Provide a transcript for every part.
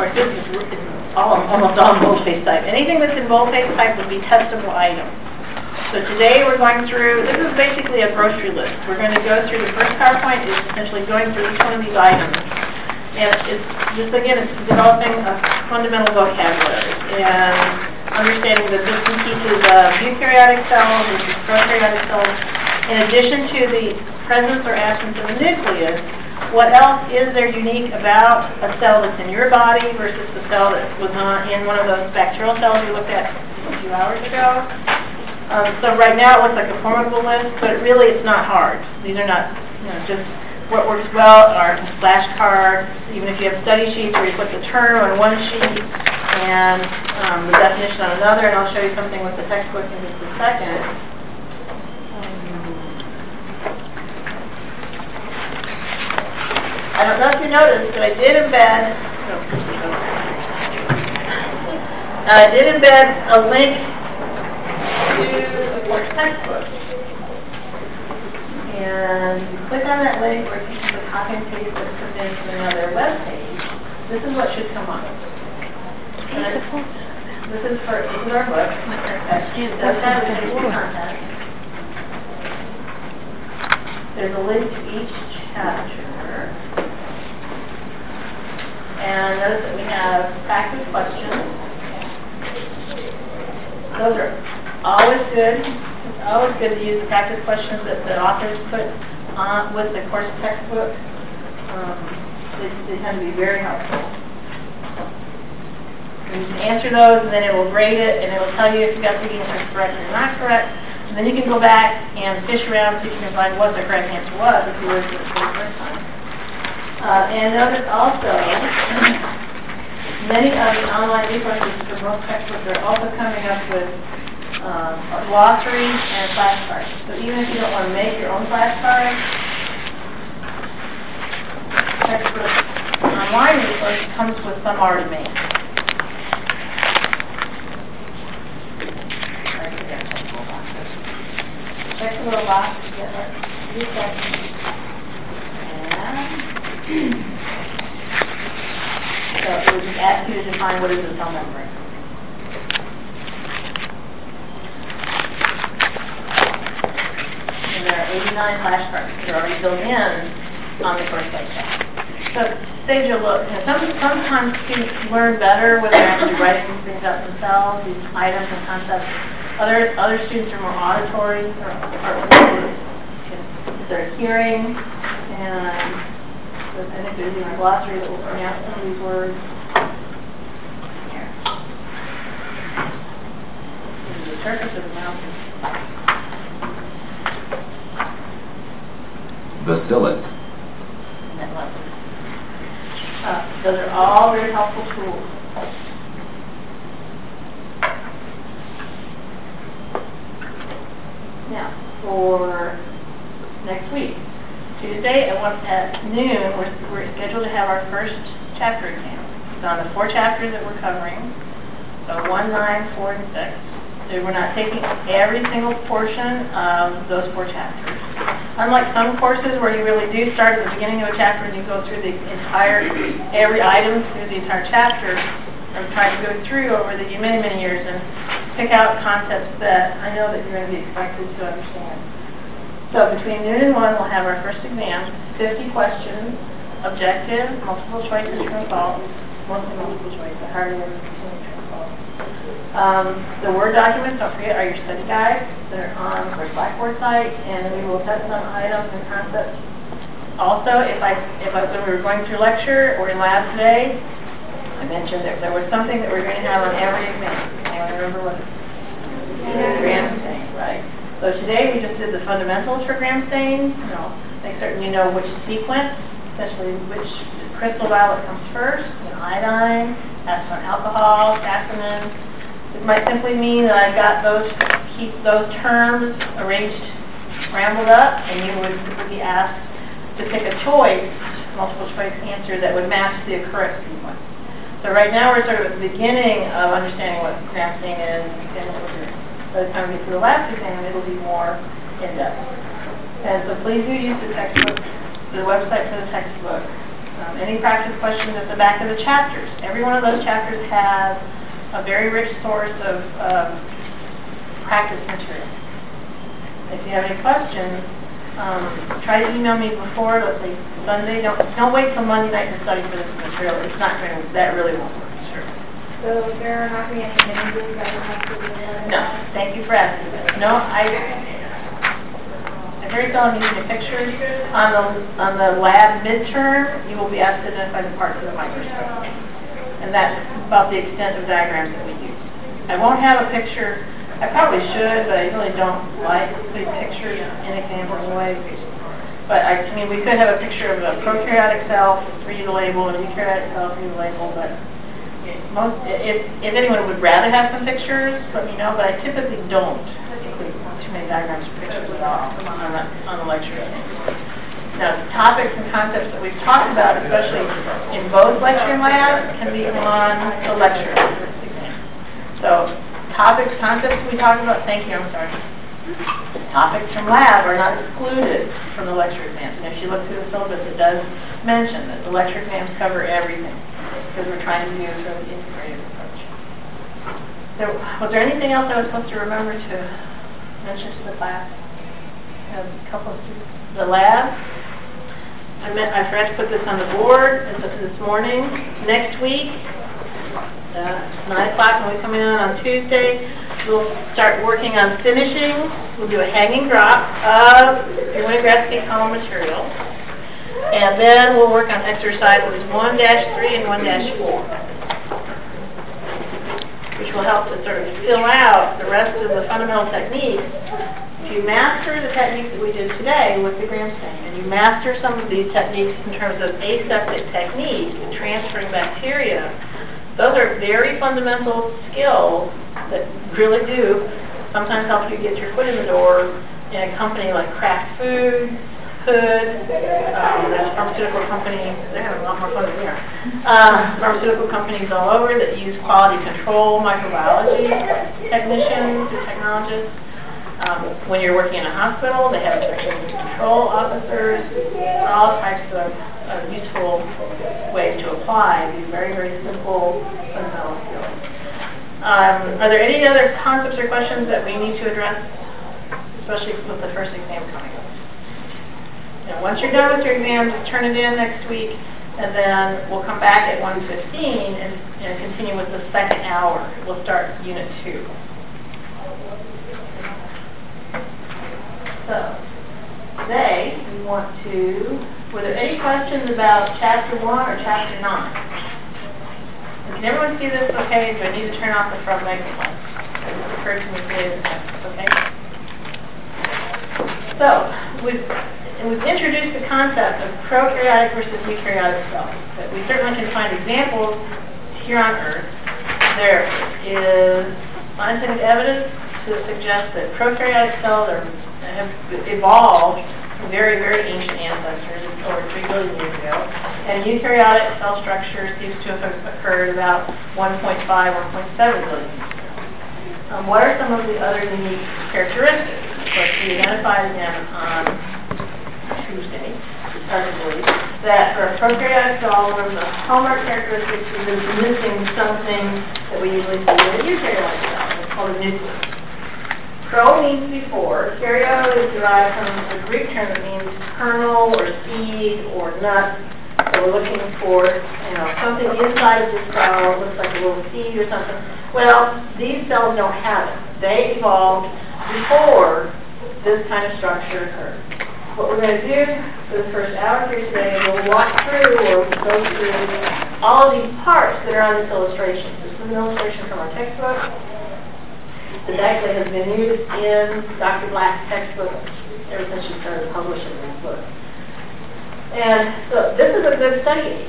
course, this is, is all, almost all boldface type. Anything that's in boldface type would be testable items. So today we're going through, this is basically a grocery list. We're going to go through, the first PowerPoint is essentially going through each one of these items. And it's just, again, it's developing a fundamental vocabulary and understanding that this one teaches uh, eukaryotic cells versus prokaryotic cells. In addition to the presence or absence of a nucleus, what else is there unique about a cell that's in your body versus the cell that was on, in one of those bacterial cells we looked at a few hours ago? Um, so right now it looks like a formidable list, but really it's not hard. These are not, you know, just what works well are flashcards, even if you have study sheets where you put the term on one sheet and um, the definition on another, and I'll show you something with the textbook in just a second. I don't know if you noticed, but I did embed, I did embed a link to the course textbook. And you click on that link or you can copy and paste it to another web page. This is what should come up. This is for, this is our book. It does have content. There's a link to each chapter. And notice that we have practice questions. Those are always good It's always good to use the practice questions that the authors put on with the course textbook. Um, they, they tend to be very helpful. You can answer those, and then it will grade it, and it will tell you if you got the answers correct or not correct. And then you can go back and fish around so you can find what the correct answer was if you were to the first time. Uh, and notice also, many of the online resources for most textbooks are also coming up with um, a glossary and flashcards. So even if you don't want to make your own flashcard, textbook online resource comes with some already made. Check the little box to get it. And so it would just ask you to define what is the cell membrane. and there are 89 flashcards that are already built in on the course website. So saves you a look. You know, some, sometimes students learn better when they're actually writing things out themselves, these items and concepts. Other other students are more auditory or, or they're hearing, and I think there's even a glossary that will pronounce some of these words. Here. The surface of the mouth bacillus. Uh, those are all very helpful tools. Now, for next week, Tuesday at, one, at noon, we're, we're scheduled to have our first chapter exam. It's on the four chapters that we're covering, so 1, 9, 4, and 6. So we're not taking every single portion of those four chapters. Unlike some courses where you really do start at the beginning of a chapter and you go through the entire, every item through the entire chapter, I'm trying to go through over the many, many years and pick out concepts that I know that you're going to be expected to understand. So between noon and 1, we'll have our first exam, 50 questions, objective, multiple choice and true and false, mostly multiple choice, the harder um, the Word documents, don't forget, are your study guides They're on our Blackboard site, and we will test some items and concepts. Also, if I, if I, when we were going through lecture or in lab today, I mentioned that there was something that we're going to have on every exam. Anyone remember what? Gram stain, right. So today we just did the fundamentals for gram stain. You know, make certain you know which sequence, especially which crystal violet comes first, know, iodine, acetone alcohol, safranin, it might simply mean that I got those, keep those terms arranged, scrambled up, and you would be asked to pick a choice, multiple choice answer that would match the correct sequence. So right now we're sort of at the beginning of understanding what crafting is and. By the time we get to the last exam, it'll be more in-depth. And so please do use the textbook, the website for the textbook. Um, any practice questions at the back of the chapters. Every one of those chapters has a very rich source of um, practice material. If you have any questions, um, try to email me before, let's say Sunday. Don't don't wait till Monday night to study for this material. It's not going to, that really won't work. Sure. So there are not going to be any changes that will have to be done? No, thank you for asking. No, I, I very seldom use the pictures. On the, on the lab midterm, you will be asked to identify the parts of the microscope. And that's about the extent of diagrams that we use. I won't have a picture, I probably should, but I really don't like big pictures in examples anyway. But I, I mean, we could have a picture of a prokaryotic cell you to label and a eukaryotic cell you to label, but most, if, if anyone would rather have some pictures, let me know, but I typically don't include too many diagrams or pictures at all on the, on the lecture. Now, the topics and concepts that we've talked about, especially in both lecture and lab, can be on the lecture. So, topics, concepts we talked about, thank you, I'm sorry. Topics from lab are not excluded from the lecture exams. And if you look through the syllabus, it does mention that the lecture exams cover everything because we're trying to do a really integrated approach. So, was there anything else I was supposed to remember to mention to the class? A couple of students. The lab, I meant, I forgot to put this on the board, of this morning. Next week, uh, 9 o'clock when we come in on Tuesday, we'll start working on finishing. We'll do a hanging drop of your Winogradsky column material. And then we'll work on exercises 1-3 and 1-4, which will help to sort of fill out the rest of the fundamental techniques. If you master the techniques that we did today with the gram stain, and you master some of these techniques in terms of aseptic techniques, transferring bacteria, those are very fundamental skills that really do sometimes help you get your foot in the door in a company like Kraft Foods, Hood, um, there's pharmaceutical companies, they're having a lot more fun than we are. Uh, pharmaceutical companies all over that use quality control microbiology technicians technologists. Um, when you're working in a hospital, they have infection control officers, all types of uh, useful ways to apply these very, very simple fundamental skills. Um, are there any other concepts or questions that we need to address, especially with the first exam coming up? And once you're done with your exam, just turn it in next week, and then we'll come back at 1:15 and, and continue with the second hour. We'll start Unit 2. So, today, we want to, were there any questions about Chapter 1 or Chapter 9? Can everyone see this okay? Do I need to turn off the front microphone? It occurred to me today, okay? So, we've we've introduced the concept of prokaryotic versus eukaryotic cells. But we certainly can find examples here on Earth. There is scientific evidence to suggest that prokaryotic cells are, have evolved very, very ancient ancestors over 3 billion years ago. And eukaryotic cell structure seems to have occurred about 1.5, 1.7 billion years ago. Um, what are some of the other unique characteristics? Of course, we identified them on Tuesday, supposedly, that for prokaryotic cell, one of the hallmark characteristics is missing something that we usually see in a eukaryotic cell. It's called a nucleus. Pro means before. Karyo is derived from a Greek term that means kernel or seed or nut. So we're looking for, you know, something inside of this cell, looks like a little seed or something. Well, these cells don't have it. They evolved before this kind of structure occurred. What we're going to do for the first hour here today is we'll walk through or go through all of these parts that are on this illustration. This is an illustration from our textbook that has been used in Dr. Black's textbook ever since she started publishing that book. And so this is a good study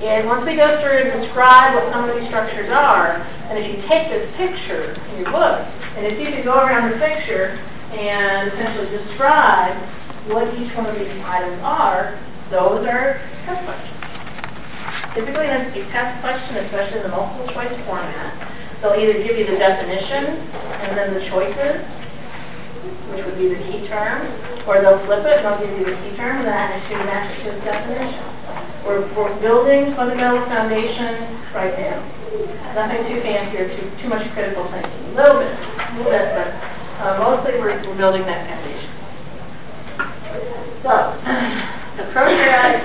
And once we go through and describe what some of these structures are, and if you take this picture in your book, and if you can go around the picture and essentially describe what each one of these items are, those are test questions. Typically a test question, especially in the multiple choice format, they'll either give you the definition and then the choices, which would be the key term, or they'll flip it and they'll give you the key term and then actually match it to the definition. We're, we're building fundamental foundation right now. Nothing too fancy or too, too much critical thinking. A little bit, a little bit, but uh, mostly we're, we're building that foundation. So, the prokaryotic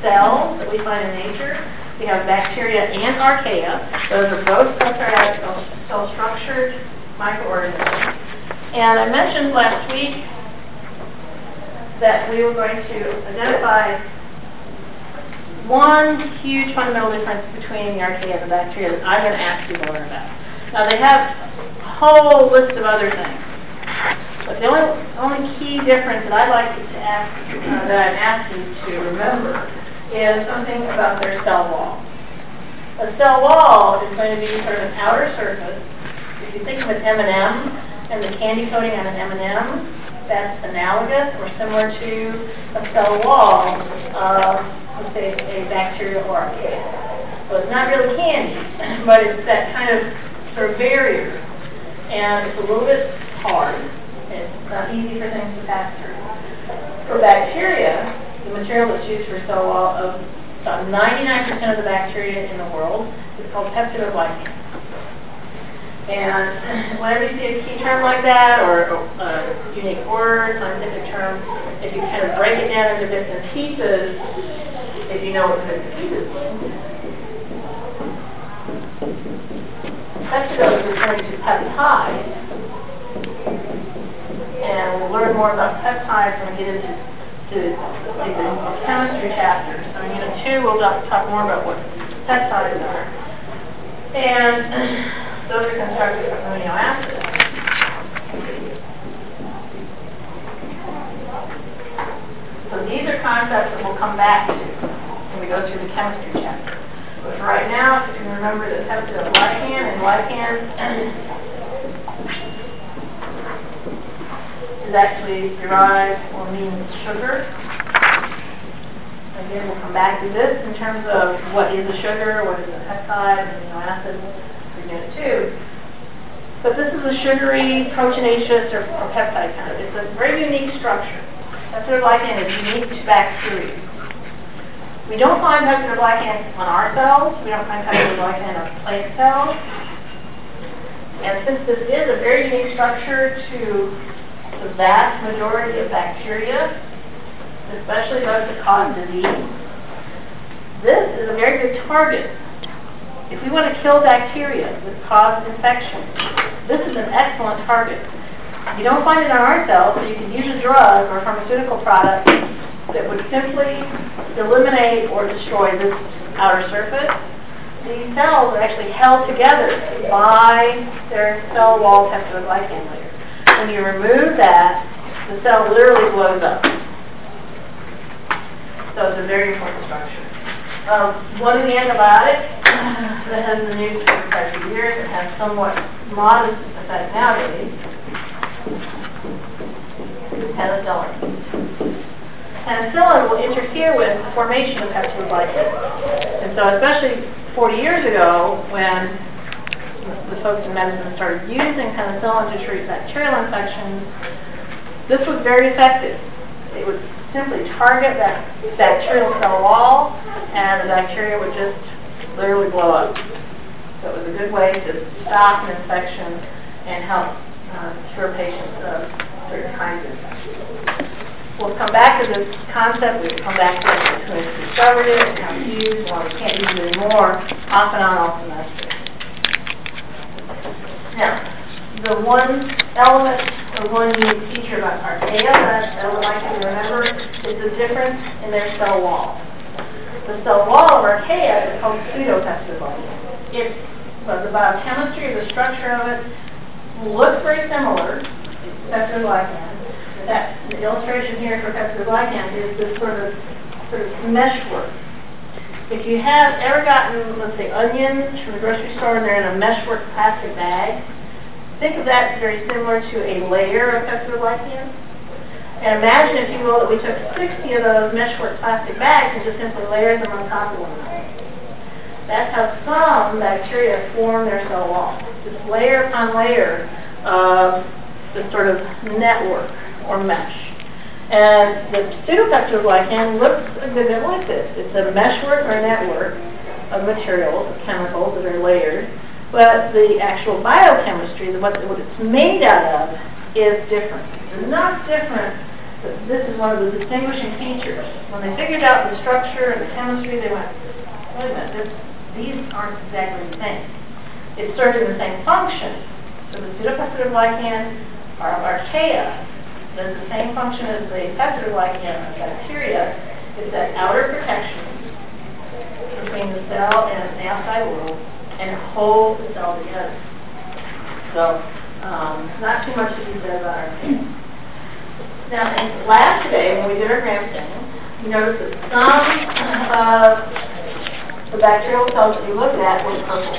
cells that we find in nature, we have bacteria and archaea. Those are both prokaryotic cell, cell structured microorganisms. And I mentioned last week that we were going to identify one huge fundamental difference between the archaea and the bacteria that I'm going to ask you to learn about. Now, they have a whole list of other things. But the only, only key difference that I'd like to ask, uh, that I'm asking you to remember is something about their cell wall. A cell wall is going to be sort of an outer surface. If you think of an M&M and the candy coating on an M&M, that's analogous or similar to a cell wall of, let's say, a bacteria or archaea. So it's not really candy, but it's that kind of sort of barrier. And it's a little bit hard. It's not easy for things to pass through. For bacteria, the material that's used for cell wall of about 99% of the bacteria in the world is called peptidoglycan. And whenever you see a key term like that, or a unique word, scientific term, if you kind of break it down into bits and pieces, if you know what the bits and pieces mean, peptidose is referring to peptide, and we'll learn more about peptides when we get into to the chemistry chapter. So in Unit 2, we'll talk more about what peptides are. And those are constructed from amino acids. So these are concepts that we'll come back to when we go through the chemistry chapter. But for right now, if you can remember the peptidoglycan and glycan is actually derived or means sugar. Again, we'll come back to this in terms of what is a sugar, what is a peptide, amino acid unit two. But this is a sugary proteinaceous or, or peptide kind of. It's a very unique structure. Peptidoglycan is unique to bacteria. We don't find peptidoglycan on our cells. We don't find peptidoglycan on plant cells. And since this is a very unique structure to the vast majority of bacteria, especially those that cause disease, this is a very good target if we want to kill bacteria that cause infection, this is an excellent target. You don't find it on our cells, so you can use a drug or a pharmaceutical product that would simply eliminate or destroy this outer surface. These cells are actually held together by their cell wall peptidoglycan layer. When you remove that, the cell literally blows up. So it's a very important structure. Um, one of the antibiotics that has been used for quite a years and has somewhat modest effect nowadays is penicillin. Penicillin will interfere with the formation of peptidoglycan. And so especially 40 years ago when the folks in medicine started using penicillin to treat bacterial infections, this was very effective. It would simply target that bacterial cell wall, and the bacteria would just literally blow up. So it was a good way to stop an infection and help uh, cure patients of certain kinds of infections. We'll come back to this concept. We'll come back to it who discovered it and how it's used, why we can't use it anymore, off and on all semester. Now, the one element or one unique feature about archaea that I would like to remember is the difference in their cell wall. The cell wall of archaea is called pseudopeptidoglycan. It's but the biochemistry or the structure of it looks very similar to peptidoglycan. That the illustration here for peptidoglycan is this sort of sort of meshwork. If you have ever gotten, let's say, onions from the grocery store and they're in a meshwork plastic bag, Think of that very similar to a layer of peptidoglycan. And imagine, if you will, that we took 60 of those meshwork plastic bags and just simply layered them on top of one another. That's how some bacteria form their cell wall. Just layer upon layer of this sort of network or mesh. And the pseudopeptidoglycan looks a bit like this. It's a meshwork or network of materials, of chemicals that are layered, but the actual biochemistry, the- what, what it's made out of, is different. It's enough different that this is one of the distinguishing features. When they figured out the structure and the chemistry, they went, wait a minute, this, these aren't exactly the same. It's serving the same function. So the pseudopeptidoglycan, or archaea, does the same function as the peptidoglycan of bacteria. It's that outer protection between the cell and the outside world, and holds the cell together. So, um, not too much to be said about our archaea. Now, in last today, when we did our gram staining, we noticed that some of the bacterial cells that we looked at were purple.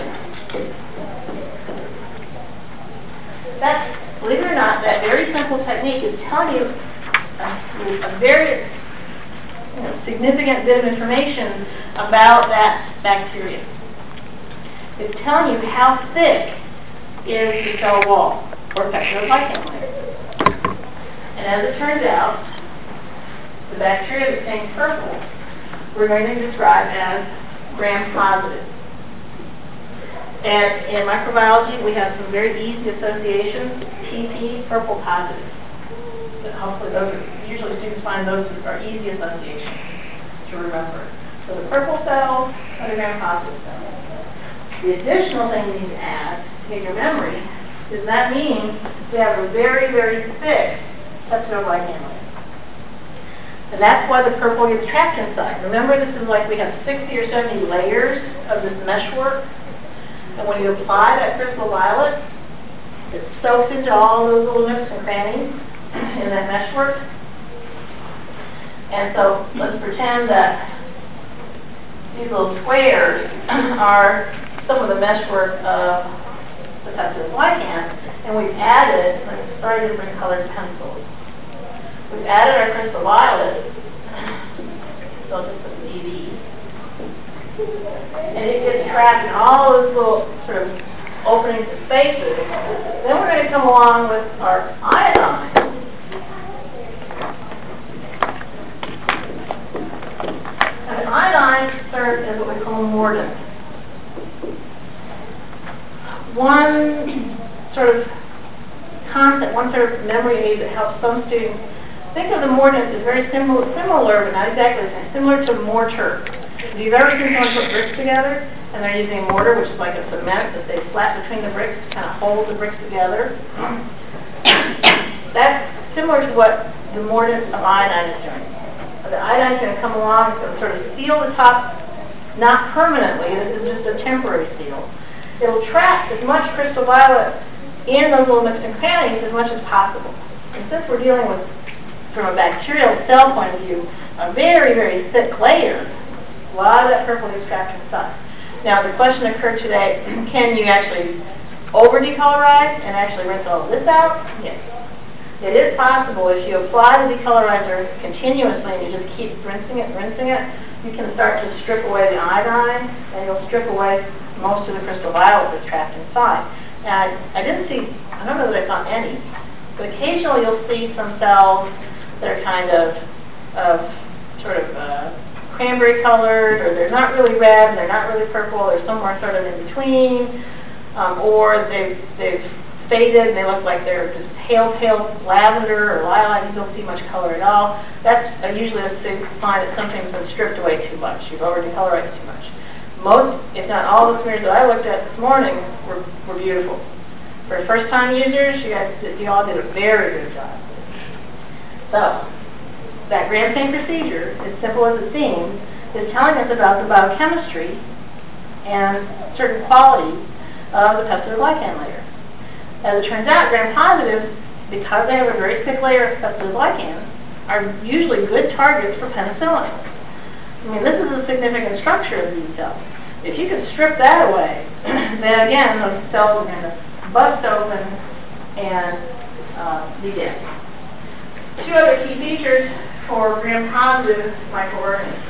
That's, believe it or not, that very simple technique is telling you a, a very you know, significant bit of information about that bacteria. It's telling you how thick is the cell wall or peptidoglycan layer. And as it turns out, the bacteria that stains purple, we're going to describe as gram-positive. And in microbiology, we have some very easy associations, TP, purple positive. But hopefully those are, usually students find those are easy associations to remember. So the purple cells are gram-positive cells. The additional thing you need to add to your memory is that means they have a very, very thick peptidoglycan layer. And that's why the purple gets trapped inside. Remember, this is like we have 60 or 70 layers of this meshwork. And when you apply that crystal violet, it soaks into all those little nooks and crannies in that meshwork. And so let's pretend that these little squares are some of the meshwork of the peptidoglycan, and we've added, I'm sorry to bring colored pencils. We've added our crystal violet, so put the CV. And it gets trapped in all those little sort of openings and spaces. Then we're going to come along with our iodine. And iodine serves as what we call a mordant. One sort of concept, one sort of memory aid that helps some students think of the mordant as very similar, similar, but not exactly the same, similar to mortar. You've ever seen someone put bricks together, and they're using mortar, which is like a cement that they slap between the bricks to kind of hold the bricks together, that's similar to what the mordant of iodine is doing. The iodine is going to come along and sort of seal the top, not permanently, this is just a temporary seal. It will trap as much crystal violet in those little nooks and crannies as much as possible. And since we're dealing with, from a bacterial cell point of view, a very, very thick layer, a lot of that purple trapped inside. Now, the question occurred today, can you actually over-decolorize and actually rinse all of this out? Yes. It is possible if you apply the decolorizer continuously and you just keep rinsing it, rinsing it, you can start to strip away the iodine and you'll strip away most of the crystal violet that's trapped inside. And I didn't see, I don't know that I saw any, but occasionally you'll see some cells that are kind of, of sort of uh, cranberry colored, or they're not really red, they're not really purple, they're somewhere sort of in between, um, or they've, they've faded and they look like they're just pale, pale lavender or lilac, you don't see much color at all. That's uh, usually a sign that something's been stripped away too much, you've already colorized too much. Most, if not all the smears that I looked at this morning were, were beautiful. For first-time users, you guys, you all did a very good job. So, that gram stain procedure, as simple as it seems, is telling us about the biochemistry and certain qualities of the peptidoglycan layer. As it turns out, gram-positives, because they have a very thick layer of peptidoglycan, are usually good targets for penicillin. I mean, this is a significant structure of these cells. If you can strip that away, then again, those cells are going to bust open and uh, be dead. Two other key features for gram-positive microorganisms.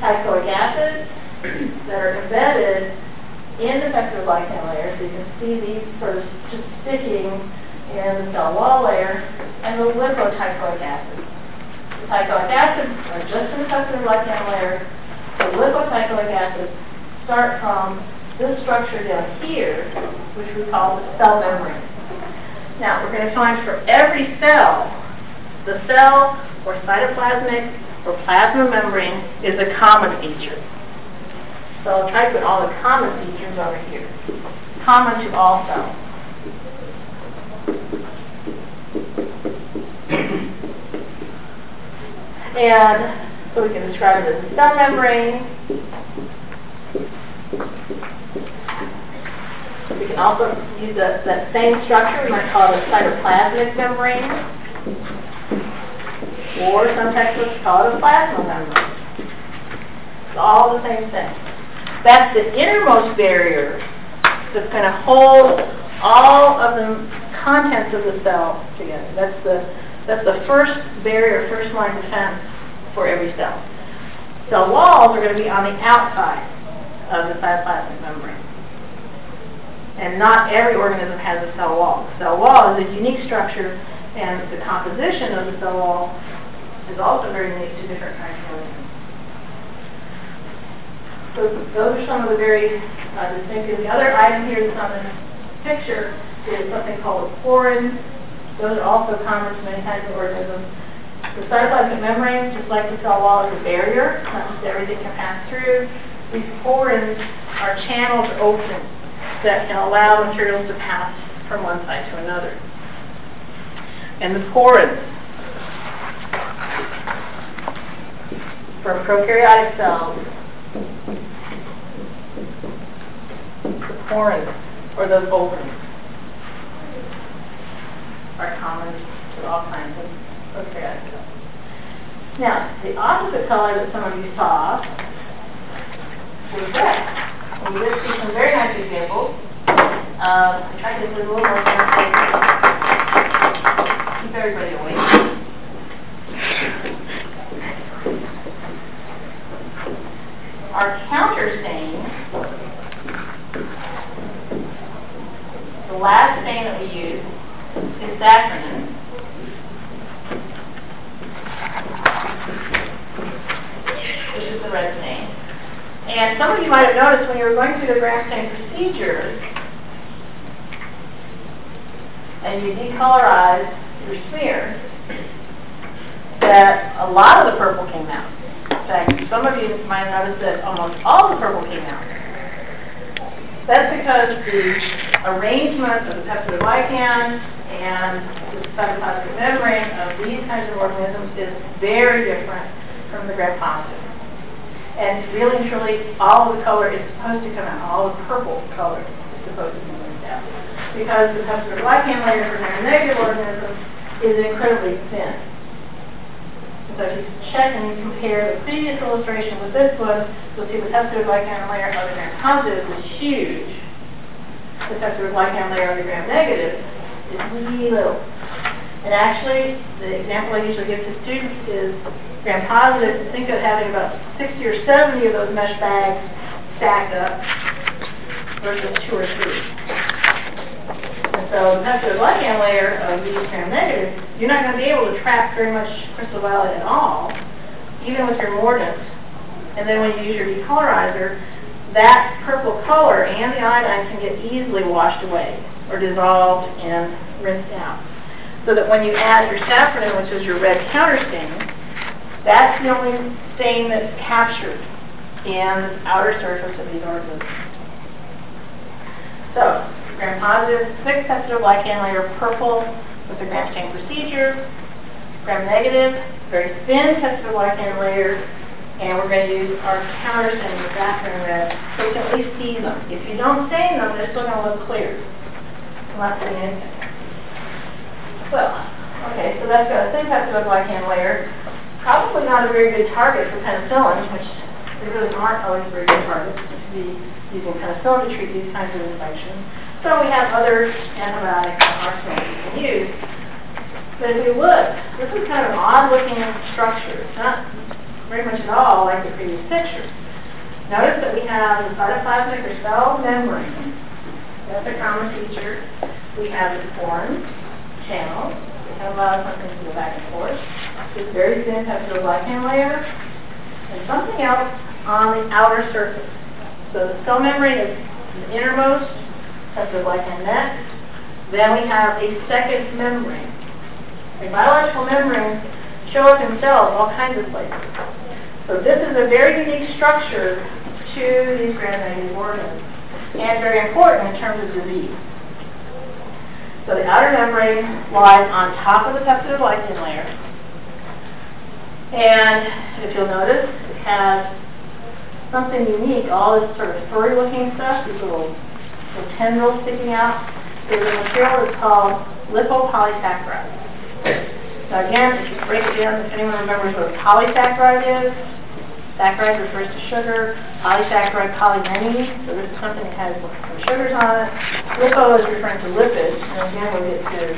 Teichoic acids that are embedded in the peptidoglycan layer, so you can see these sort of just sticking in the cell wall layer, and the lipoteichoic acid. Teichoic acids are just in the peptidoglycan layer. The lipoteichoic acids start from this structure down here, which we call the cell membrane. Now, we're going to find for every cell, the cell or cytoplasmic or plasma membrane is a common feature. So I'll try to put all the common features over here. Common to all cells. And so we can describe it as a cell membrane. We can also use that, that same structure, we might call it a cytoplasmic membrane. Or some textbooks call it a plasma membrane. It's all the same thing. That's the innermost barrier that's going to hold all of the contents of the cell together. That's the, that's the first barrier, first line of defense for every cell. Cell walls are going to be on the outside of the cytoplasmic membrane. And not every organism has a cell wall. The cell wall is a unique structure, and the composition of the cell wall is also very unique to different kinds of organisms. So those are some of the very uh, distinctive. The other item here that's on the picture is something called a porins. Those are also common to many kinds of organisms. The cytoplasmic membrane, just like the cell wall, is a barrier. Not just everything can pass through. These porins are channels openings that can allow materials to pass from one side to another. And the porins for prokaryotic cells porins, or those openings, are common to all kinds of prokaryotic cells. Now, the opposite color that some of you saw was red. We did see some very nice examples. Um, I tried to do a little more sensitive. Keep everybody awake. Our counter stain the last stain that we use is safranin. Which is the red stain. And some of you might have noticed when you were going through the gram stain procedure, and you decolorize your smear, that a lot of the purple came out. In fact, some of you might have noticed that almost all the purple came out. That's because the arrangement of the peptidoglycan and the cytoplasmic membrane of these kinds of organisms is very different from the gram positive. And really and truly, all of the color is supposed to come out, all the purple color is supposed to come out. Because the peptidoglycan layer for gram-negative organisms is incredibly thin. So if you check and you compare the previous illustration with this one, you'll see the peptidoglycan layer of the gram-positive is huge. The peptidoglycan layer of the gram-negative is really little. And actually, the example I usually give to students is gram-positive, think of having about 60 or 70 of those mesh bags stacked up versus two or three. And so the peptidoglycan layer of these gram-negative, you're not going to be able to trap very much crystal violet at all, even with your mordant. And then when you use your decolorizer, that purple color and the iodine can get easily washed away or dissolved and rinsed out. So that when you add your safranin, which is your red counter stain, that's the only stain that's captured in the outer surface of these organisms. So, gram-positive, thick peptidoglycan layer, purple with the gram stain procedure. Gram-negative, very thin peptidoglycan layer, and we're going to use our counter stain with safranin red so we can at least see them. If you don't stain them, they're still going to look clear. Unless they anything. Well, okay, so that's got a thin peptidoglycan layer. Probably not a very good target for penicillin, which they really aren't always very good targets to be using penicillin to treat these kinds of infections. So we have other antibiotics and arsenals we can use. But if we look, this is kind of an odd-looking structure. It's not very much at all like the previous picture. Notice that we have the cytoplasmic or cell membrane. That's a common feature. We have the channels, It can allow something to go back and forth. This very thin peptidoglycan layer, and something else on the outer surface. So the cell membrane is the innermost peptidoglycan next. Then we have a second membrane. A biological membrane show up in cells all kinds of places. So this is a very unique structure to these gram-negative organs, and very important in terms of disease. So the outer membrane lies on top of the peptidoglycan layer. And if you'll notice, it has something unique, all this sort of furry-looking stuff, these little, little tendrils sticking out, is a material that's called lipopolysaccharide. Now again, if you break it down, if anyone remembers what polysaccharide is, saccharide refers to sugar, polysaccharide polymany, so this is something that has some sugars on it. Lipo is referring to lipids, and again, we'll get to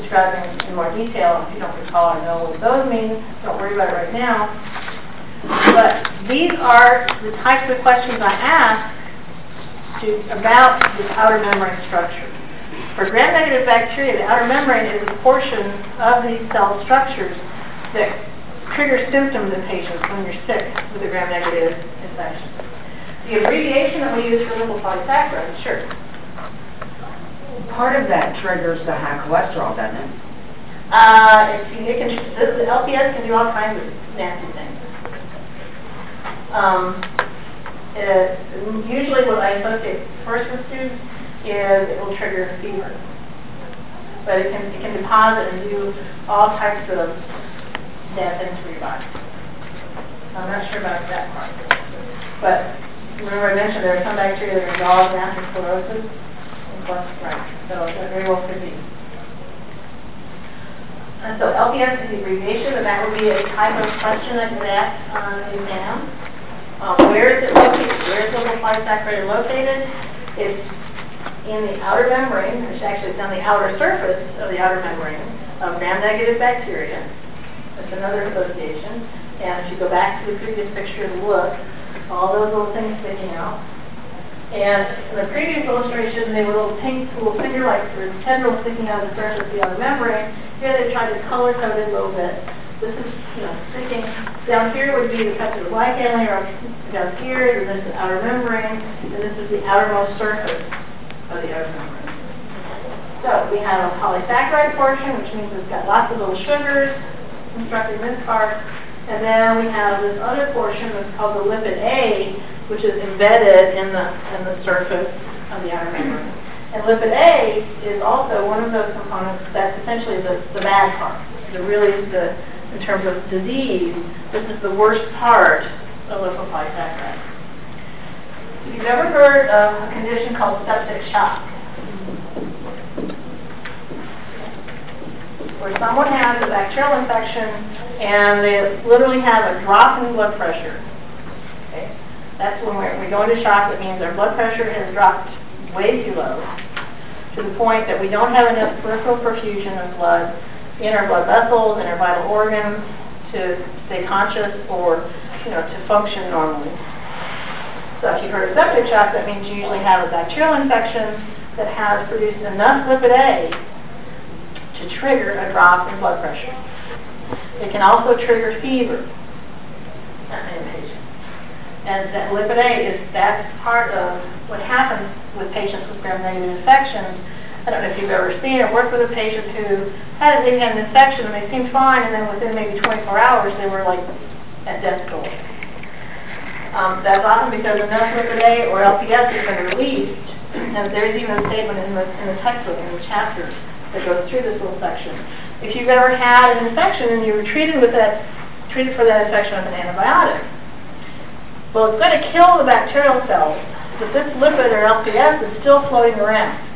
describing in more detail. If you don't recall or know what those mean, don't worry about it right now. But these are the types of questions I ask to, about this outer membrane structure. For gram-negative bacteria, the outer membrane is a portion of these cell structures that trigger symptoms in patients when you're sick with a gram-negative infection. The abbreviation that we use for lipopolysaccharide, sure. Part of that triggers the high cholesterol, doesn't it? Uh, it, it can, the, the LPS can do all kinds of nasty things. Um, it, usually what I associate first with students is it will trigger fever. But it can, it can deposit and do all types of things for your body. I'm not sure about that part. But remember I mentioned there are some bacteria that are involved in atherosclerosis? Plus, right, so that very well could be. And so LPS is the abbreviation, and that would be a type of question that you ask uh, on the exam. Um, where is it located? Where is the lipopolysaccharide located? It's in the outer membrane, which actually is on the outer surface of the outer membrane of gram-negative bacteria. That's another association. And if you go back to the previous picture and look, all those little things sticking out. And in the previous illustration, they were little pink little finger-like tendrils sticking out of the surface of the outer membrane. Here they tried to color code it a little bit. This is, you know, sticking, down here would be the peptidoglycan layer, down here, and this is outer membrane, and this is the outermost surface of the outer membrane. So we have a polysaccharide portion, which means it's got lots of little sugars constructing this part, and then we have this other portion that's called the lipid A, which is embedded in the, in the surface of the outer membrane. And lipid A is also one of those components that's essentially the, the bad part. The really the, in terms of disease, this is the worst part of lipopolysaccharide. If you've ever heard of a condition called septic shock, where someone has a bacterial infection and they literally have a drop in blood pressure. Okay? That's when we're, we go into shock, that means our blood pressure has dropped way too low to the point that we don't have enough peripheral perfusion of blood in our blood vessels and our vital organs to stay conscious or, you know, to function normally. So if you've heard of septic shock, that means you usually have a bacterial infection that has produced enough lipid A to trigger a drop in blood pressure. It can also trigger fever in patients. And that lipid A is, that's part of what happens with patients with gram-negative infections. I don't know if you've ever seen or worked with a patient who had, they had an infection and they seemed fine, and then within maybe 24 hours, they were like at death's door. Um, that's often because enough lipid A or LPS has been released, and there's even a statement in the, in the textbook, in the chapter, that goes through this little section. If you've ever had an infection and you were treated with that, treated for that infection with an antibiotic, well, it's going to kill the bacterial cells, but this lipid or LPS is still floating around.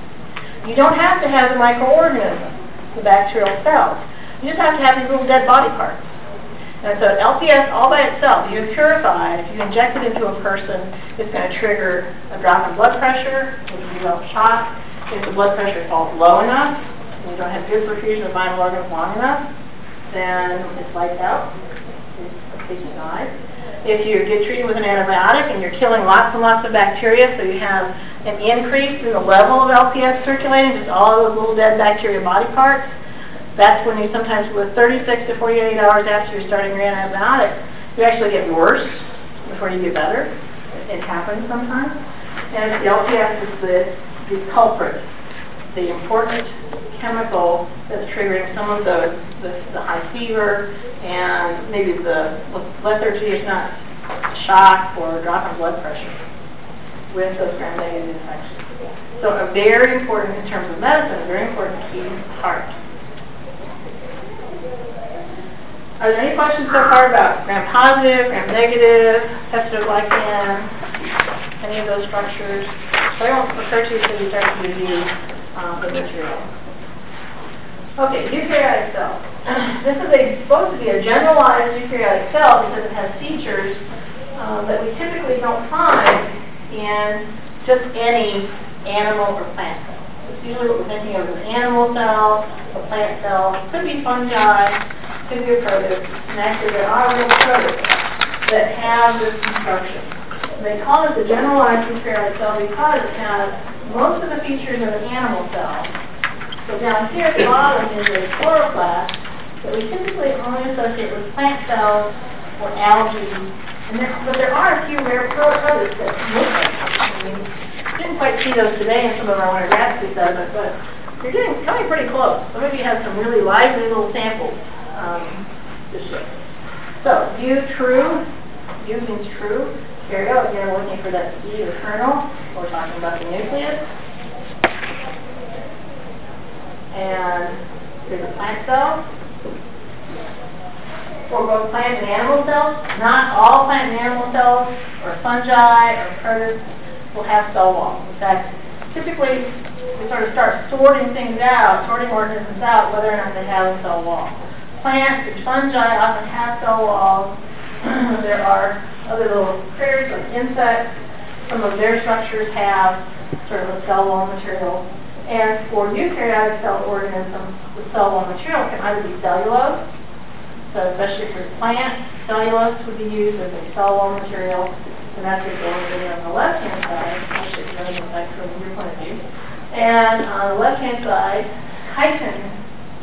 You don't have to have the microorganism, the bacterial cells. You just have to have these little dead body parts. And so LPS all by itself, you purify, if you inject it into a person, it's going to trigger a drop in blood pressure, which will develop shock. If the blood pressure falls low enough, and you don't have good perfusion of vital organs long enough, then it's lights out. The patient dies. If you get treated with an antibiotic and you're killing lots and lots of bacteria, so you have an increase in the level of LPS circulating, just all those little dead bacteria body parts, That's when you sometimes, with 36 to 48 hours after you're starting your antibiotic, you actually get worse before you get better. It happens sometimes. And the LPS is the, the culprit, the important chemical that's triggering some of those, the, the high fever and maybe the lethargy, if not shock or drop in blood pressure with those gram-negative infections. So a very important, in terms of medicine, a very important key part. Are there any questions so far about gram-positive, gram-negative, peptidoglycan, any of those structures? So I won't refer to you until you start to review um, the material. Okay, eukaryotic cell. this is a, supposed to be a generalized eukaryotic cell because it has features um, that we typically don't find in just any animal or plant cell. It's usually of as an animal cell, a plant cell, could be fungi, could be a prototype, and actually there are real prototypes that have this construction. They call it the generalized eukaryotic cell because it has most of the features of an animal cell. So down here at the bottom is a chloroplast that we typically only associate with plant cells or algae. And there, but there are a few rare prototypes that look like I mean, didn't quite see those today in some of our Winogradsky studies, but you're getting coming pretty close. Some of you have some really lively little samples um, to show. So, view true, view means true. Here we go, again, we're looking for that E or kernel. We're talking about the nucleus. And here's a plant cell. For both plant and animal cells, not all plant and animal cells, or fungi, or protists, will have cell walls. In fact, typically, we sort of start sorting things out, sorting organisms out, whether or not they have a cell wall plants and fungi often have cell walls. there are other little critters like insects. Some of their structures have sort of a cell wall material. And for eukaryotic cell organisms, the cell wall material can either be cellulose, so especially for plants, cellulose would be used as a cell wall material, and that's example on the left-hand side, actually it's like from your point of view. And on the left-hand side, chitin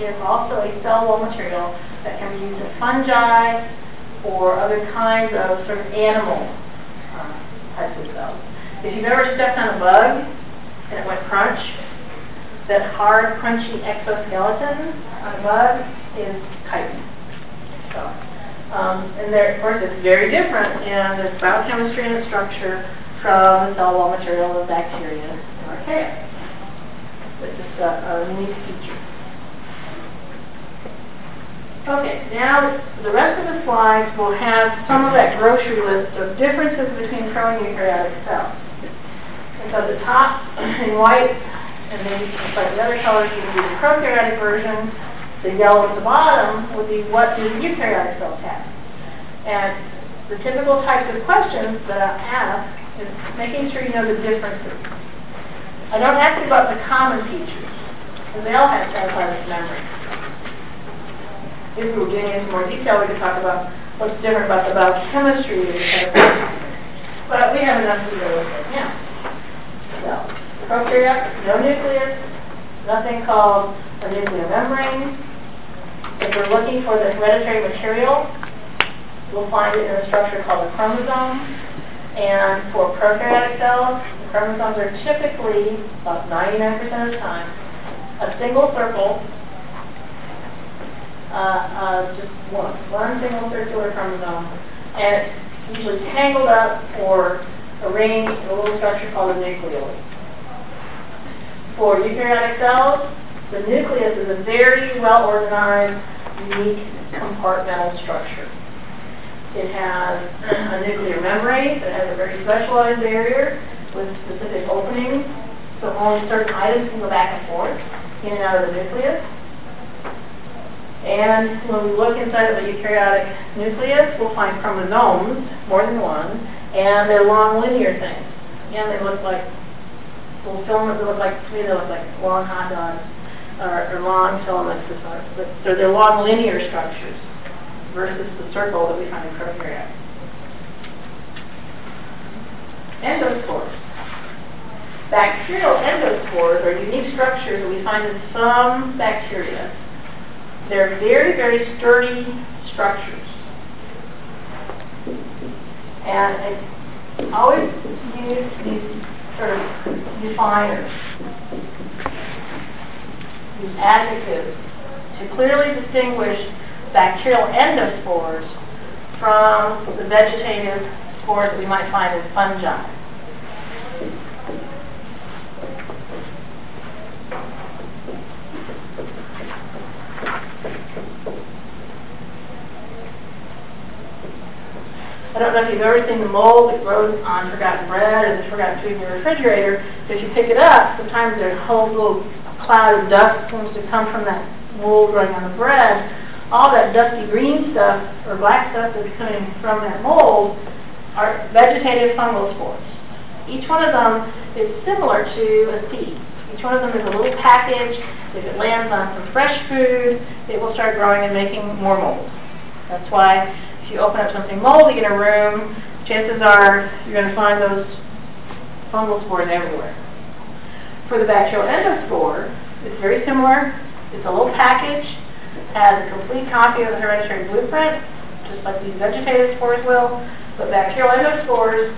is also a cell wall material that can be used in fungi or other kinds of sort of animal um, types of cells. If you've ever stepped on a bug and it went crunch, that hard, crunchy exoskeleton on a bug is chitin. So, um, and there, of course, it's very different in its biochemistry and structure from the cell wall material of bacteria and archaea. It's just a, a unique feature. Okay, now the rest of the slides will have some of that grocery list of differences between proeukaryotic cells. And so the top in white, and then like the other colors you can do the prokaryotic version. The yellow at the bottom would be what the eukaryotic cells have. And the typical types of questions that I ask is making sure you know the differences. I don't ask you about the common features, because they all have cytoplasmic membrane if we were getting into more detail, we could talk about what's different about the biochemistry of the. But we have enough to go with it now. So, prokaryotes, no nucleus, nothing called a nuclear membrane. If we're looking for the hereditary material, we'll find it in a structure called a chromosome. And for prokaryotic cells, the chromosomes are typically, about 99% of the time, a single circle uh, uh, just one, one single circular chromosome, and it's usually tangled up or arranged in a little structure called a nucleoid. For eukaryotic cells, the nucleus is a very well organized, unique compartmental structure. It has a nuclear membrane that has a very specialized barrier with specific openings, so only certain items can go back and forth in and out of the nucleus. And when we look inside of the eukaryotic nucleus, we'll find chromosomes, more than one, and they're long linear things. Again, they look like little filaments that look like, to me, they look like long hot dogs, or, long filaments, so they're long linear structures versus the circle that we find in prokaryotes. Endospores. Bacterial endospores are unique structures that we find in some bacteria They're very, very sturdy structures. And I always use these sort of definers, these adjectives, to clearly distinguish bacterial endospores from the vegetative spores that we might find in fungi. I don't know if you've ever seen the mold that grows on forgotten bread or the forgotten food in your refrigerator. If you pick it up, sometimes there's whole little cloud of dust seems to come from that mold growing on the bread. All that dusty green stuff or black stuff that's coming from that mold are vegetative fungal spores. Each one of them is similar to a seed. Each one of them is a little package. If it lands on some fresh food, it will start growing and making more mold. That's why if you open up something moldy in a room, chances are you're going to find those fungal spores everywhere. For the bacterial endospore, it's very similar. It's a little package, has a complete copy of the hereditary blueprint, just like these vegetative spores will, but bacterial endospores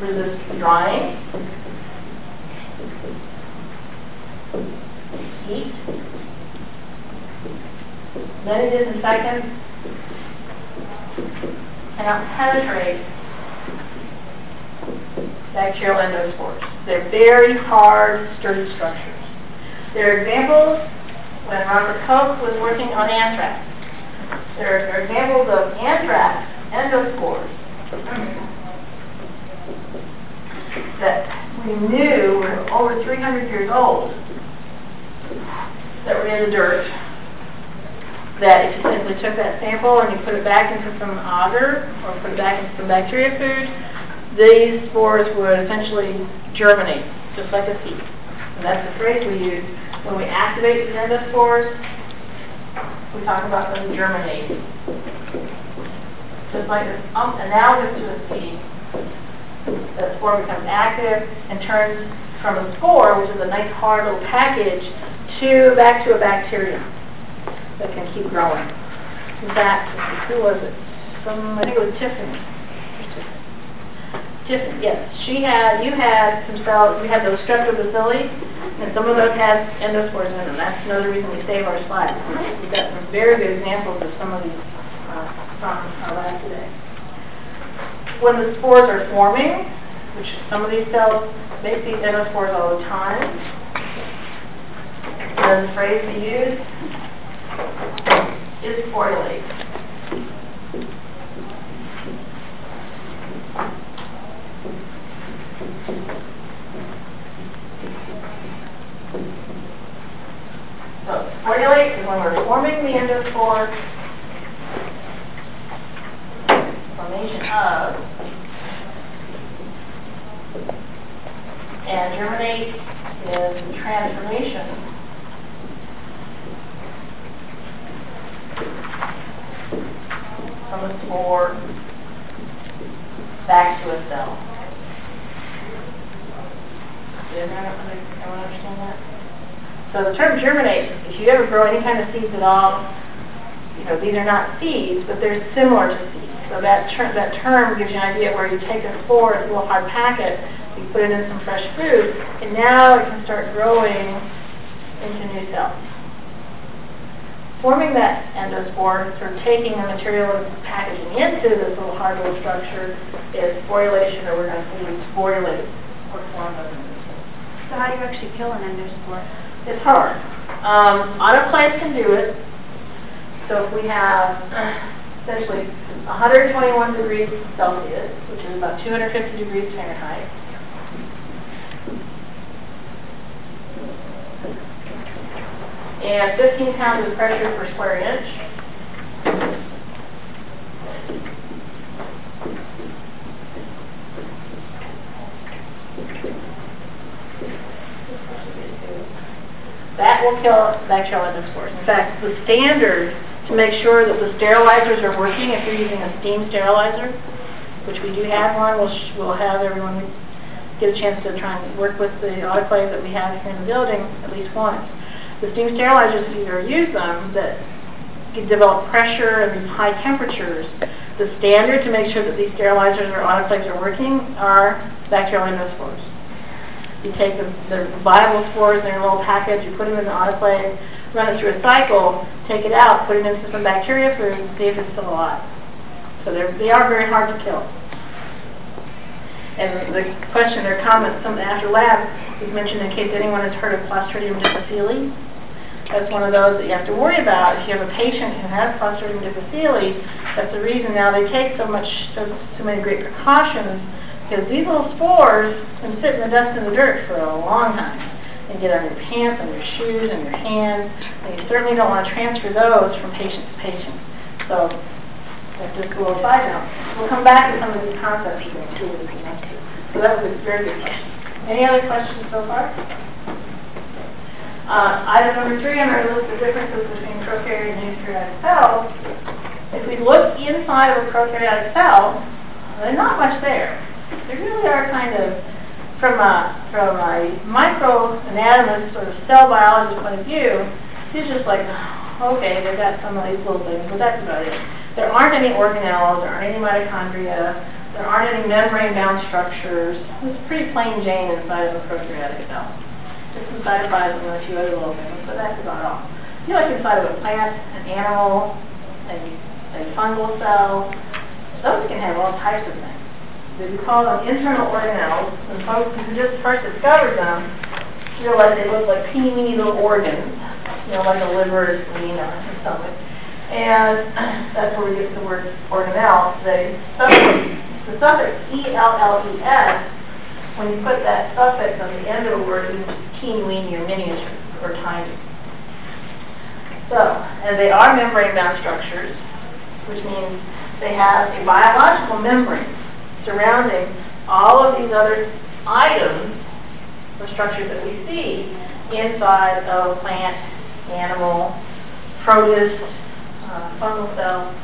resist drying, heat, many disinfectants, cannot penetrate bacterial endospores. They're very hard, sturdy structures. There are examples when Robert Koch was working on anthrax. There are examples of anthrax endospores that we knew were over 300 years old that were in the dirt that if you simply took that sample and you put it back into some agar or put it back into some bacteria food, these spores would essentially germinate, just like a seed. And that's the phrase we use when we activate these endospores. We talk about them germinating. Just like it's um, analogous to a seed. The spore becomes active and turns from a spore, which is a nice hard little package, to back to a bacterium that can keep growing. In fact, who was it? Some, I think it was Tiffany. Tiffany, yes. She had, you had some cells, we had those streptobacilli, and some of those had endospores in them. That's another reason we save our slides. We've got some very good examples of some of these uh, from our lab today. When the spores are forming, which some of these cells make these endospores all the time, the phrase we use is sporulate. So sporulate is when we're forming the endospore, formation of, and germinate is the transformation from a spore back to a cell. Did everyone understand that? So the term germinate, if you ever grow any kind of seeds at all, you know, these are not seeds, but they're similar to seeds. So that, ter that term gives you an idea where you take a spore, a little hard packet, you put it in some fresh food, and now it can start growing into new cells forming that endospore, sort of taking the material and packaging into this little hard little structure is sporulation, or we're going to say sporulate, or form of endospore. So how do you actually kill an endospore? It's hard. Um, autoclaves can do it. So if we have essentially 121 degrees Celsius, which is about 250 degrees Fahrenheit, and 15 pounds of pressure per square inch. That will kill bacterial endospores. In fact, the standard to make sure that the sterilizers are working, if you're using a steam sterilizer, which we do have one, we'll, we'll have everyone get a chance to try and work with the autoclave that we have here in the building at least once The steam sterilizers, if you ever use them, that develop pressure and these high temperatures, the standard to make sure that these sterilizers or autoclaves are working are bacterial endospores. You take the, viable spores in a little package, you put them in the autoclave, run it through a cycle, take it out, put it into some bacteria food, see if it's still alive. So they're, they are very hard to kill. And the question or comment some after lab was mentioned in case anyone has heard of Clostridium difficile. That's one of those that you have to worry about. If you have a patient who has Clostridium difficile, that's the reason now they take so much, so, so many great precautions, because these little spores can sit in the dust and the dirt for a long time and get on your pants, and your shoes, and your hands, and you certainly don't want to transfer those from patient to patient. So that's just a little side note. We'll come back to some of these concepts again too if we need to. So that was a very good question. Any other questions so far? Uh, item number three on our list of differences between prokaryotic and eukaryotic cells. If we look inside of a prokaryotic cell, there's not much there. They really are kind of, from a, from a microanatomist sort of cell biology point of view, it's just like, okay, they've got some of these little things, but that's about it. There aren't any organelles, there aren't any mitochondria, there aren't any membrane-bound structures. It's pretty plain Jane inside of a prokaryotic cell. Just some cytoplasm and a few other little things, but that's about all. You know, like inside of a plant, an animal, a, a fungal cell, those can have all types of things. They we call them internal organelles, and folks who just first discovered them feel like they look like teeny weeny little organs, you know, like a liver, spleen, or a stomach. And that's where we get the word organelle. The suffix, the suffix E-L-L-E-S, when you put that suffix on the end of a word, means teeny weeny or miniature or tiny. So, and they are membrane-bound structures, which means they have a biological membrane surrounding all of these other items or structures that we see inside of plant, animal, protist, uh, fungal cell.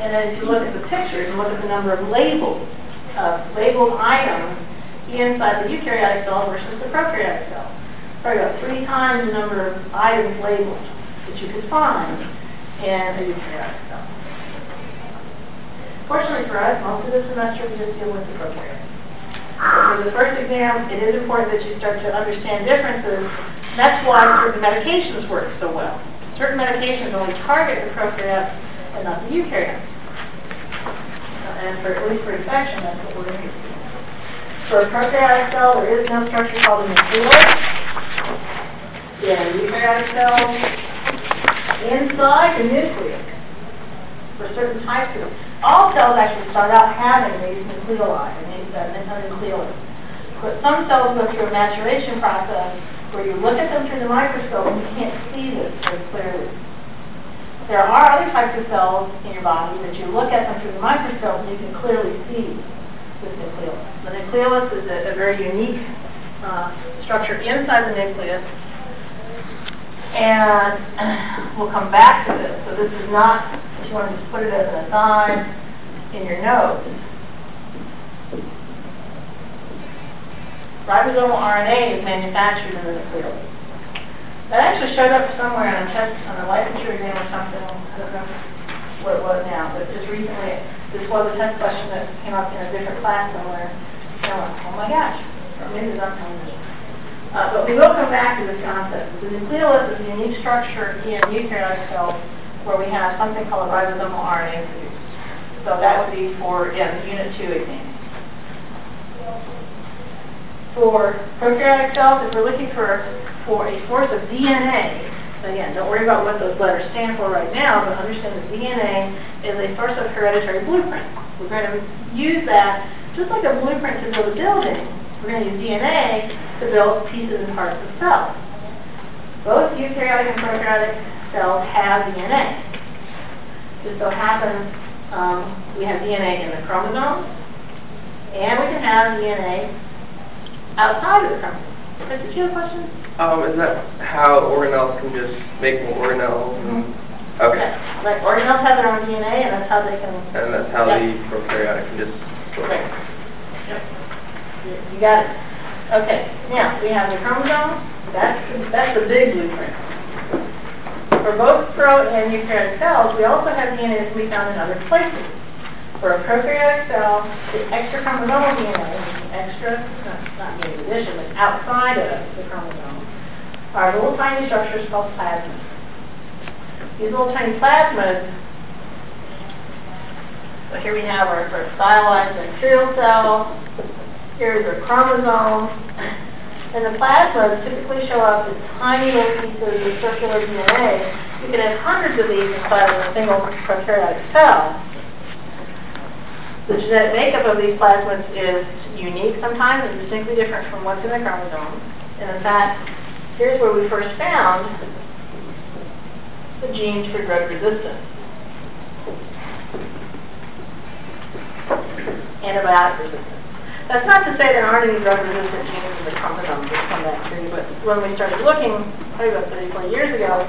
And if you look at the pictures and look at the number of labels, uh, labeled items inside the eukaryotic cell versus the prokaryotic cell. Probably about three times the number of items labeled that you could find in a eukaryotic cell. Fortunately for us, most of the semester we just deal with the. So for the first exam, it is important that you start to understand differences. That's why certain medications work so well. Certain medications only target the prokaryotes and not the eukaryotes. Uh, and for, at least for infection, that's what we're in. For a prokaryotic cell, there is no structure called a nucleolus. Yeah, eukaryotic cells, inside the nucleus, for certain types of, all cells actually start out having these nucleoli, and these uh, nucleolus. But some cells go through a maturation process where you look at them through the microscope and you can't see this very clearly. There are other types of cells in your body that you look at them through the microscope and you can clearly see this nucleolus. The nucleolus is a, a very unique uh, structure inside the nucleus. And we'll come back to this. So this is not, if you want to just put it as an aside in your notes. Ribosomal RNA is manufactured in the nucleolus. That actually showed up somewhere on a test, on a licensure exam or something, I don't know what it was now, but just recently, this was a test question that came up in a different class somewhere. And oh my gosh, maybe it's not coming in. Uh, but we will come back to this concept. The nucleolus is a unique structure in eukaryotic cells where we have something called a ribosomal RNA produced. So that would be for, yeah, the unit two exam. For prokaryotic cells, if we're looking for, for a source of DNA, again, don't worry about what those letters stand for right now, but understand that DNA is a source of hereditary blueprint. We're going to use that just like a blueprint to build a building. We're going to use DNA to build pieces and parts of cells. Both eukaryotic and prokaryotic cells have DNA. Just so happens um, we have DNA in the chromosomes, and we can have DNA outside of the chromosome. Did you have a question? Um, is that how organelles can just make more organelles? And, okay. Yeah, Like organelles have their own DNA, and that's how they can. And that's how Yeah. the prokaryotic can just. Right. Yep. You got it. Okay, now, we have the chromosome, that's, that's the big blueprint. For both pro and eukaryotic cells, we also have DNA that be found in other places. For a prokaryotic cell, the extra chromosomal DNA, extra, not, not being addition, but outside of the chromosome, are little tiny structures called plasmids. These little tiny plasmids, so here we have our, our stylized bacterial cell, here's our chromosome, and the plasmids typically show up as tiny little pieces of circular DNA. You can have hundreds of these inside of a single prokaryotic cell. The genetic makeup of these plasmids is unique sometimes and distinctly different from what's in the chromosome. And in fact, here's where we first found the genes for drug resistance. Antibiotic resistance. That's not to say there aren't any drug-resistant genes in the chromosomes of some bacteria, but when we started looking, probably about 30, 40 years ago,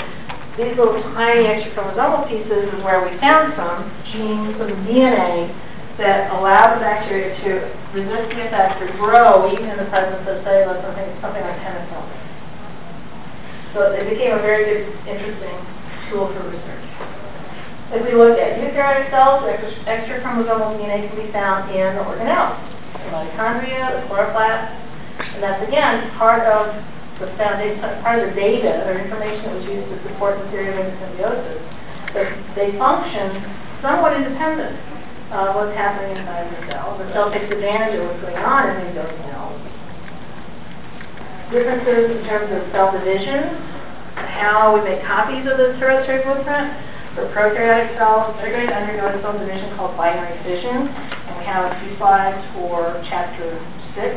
these little tiny extra chromosomal pieces is where we found some genes, some DNA, that allow the bacteria to resist the effects or grow even in the presence of, say, something, something like penicillin. So it became a very good, interesting tool for research. If we look at eukaryotic cells, extra, extra chromosomal DNA can be found in organelles, mitochondria, the chloroplast, and that's again part of the foundation, part of the data or information that was used to support the theory of endosymbiosis. That they function somewhat independent of what's happening inside the cell. The cell takes advantage of what's going on in these organelles. Differences in terms of cell division, how we make copies of this hereditary blueprint. For prokaryotic cells, they're going to undergo a cell division called binary fission, and we have a few slides for chapter six,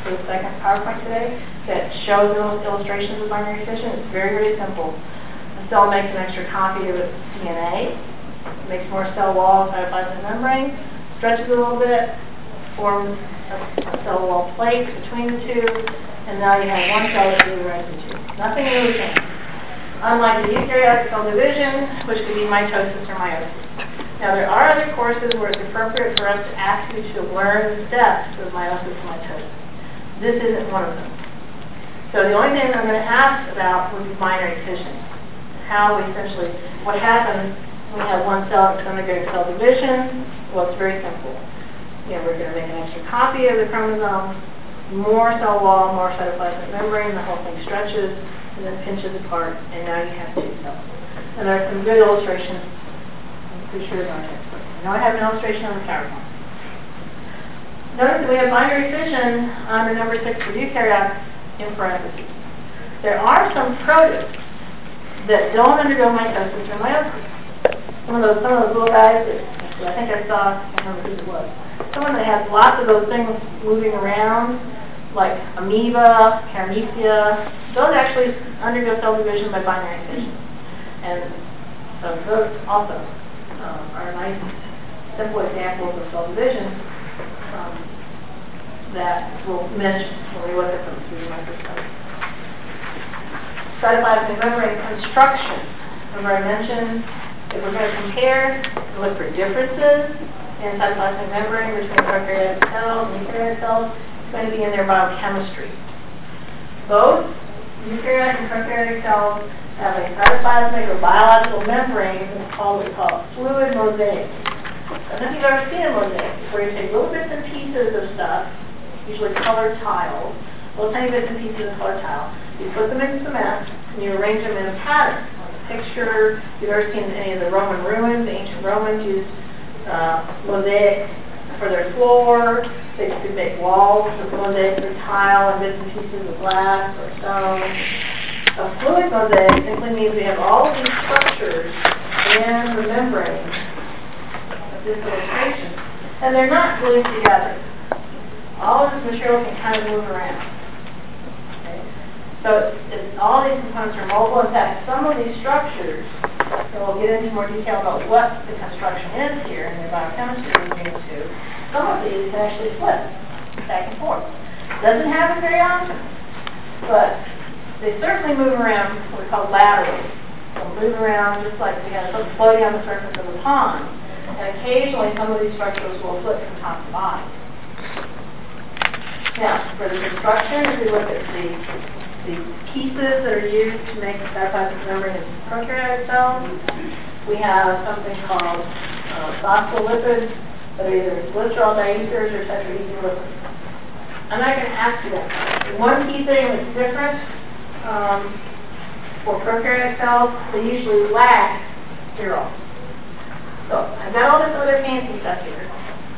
for the second PowerPoint today, that shows illustrations of binary fission. It's very, very simple. The cell makes an extra copy of its DNA, makes more cell walls, cytoplasmic membrane, stretches a little bit, forms a, a cell wall plate between the two, and now you have one cell that's divided into two. Nothing really changed. Unlike the eukaryotic cell division, which could be mitosis or meiosis. Now, there are other courses where it's appropriate for us to ask you to learn the steps of meiosis and mitosis. This isn't one of them. So the only thing I'm going to ask about would be binary fission. How we essentially, what happens when we have one cell undergoing cell division? Well, it's very simple. You know, we're going to make an extra copy of the chromosome, more cell wall, more cytoplasmic membrane, the whole thing stretches, and then pinches apart, and now you have two cells. And there are some good illustrations. I'm pretty sure on it. Now I have an illustration on the PowerPoint. Notice that we have binary fission on the number six for eukaryotes in parentheses. There are some protists that don't undergo mitosis or meiosis. Some of those, some of those little guys that, I think I saw, I can't remember who it was, someone that has lots of those things moving around, like amoeba, paramecia, those actually undergo cell division by binary fission. And so those also um, are nice, simple examples of cell division um, that we'll mention when we look at them through the microscope. Cytoplasmic membrane construction. Remember I mentioned if we're going to compare, look for differences in cytoplasmic membrane between prokaryotic cells and eukaryotic cells, going to be in their biochemistry. Both eukaryotic and prokaryotic cells have a cytoplasmic or biological membrane that's called what's called fluid mosaic. Know if you've ever seen a mosaic, where you take little bits and pieces of stuff, usually colored tiles, little tiny bits and pieces of colored tile, you put them in cement, and you arrange them in a pattern. Like a picture, you've ever seen any of the Roman ruins, the ancient Romans used uh, mosaic for their floor. They could make walls with mosaic or tile and bits and pieces of glass or stone. A fluid mosaic simply means we have all of these structures in the membrane of this illustration, and they're not glued together. All of this material can kind of move around. So it's, it's, all these components are mobile. In fact, some of these structures, and we'll get into more detail about what the construction is here in the biochemistry we get into, some of these can actually flip back and forth. Doesn't happen very often, but they certainly move around what we call laterally. They'll move around just like we have something floating on the surface of a pond. And occasionally some of these structures will flip from top to bottom. Now, for the construction, if we look at the, the pieces that are used to make the cytoplasmic membrane prokaryotic cells, we have something called uh, phospholipids that are either glycerol diesters or tetraether lipids. I'm not going to ask you that. One key thing that's different um, for prokaryotic cells, they usually lack sterol. So I've got all this other fancy stuff here.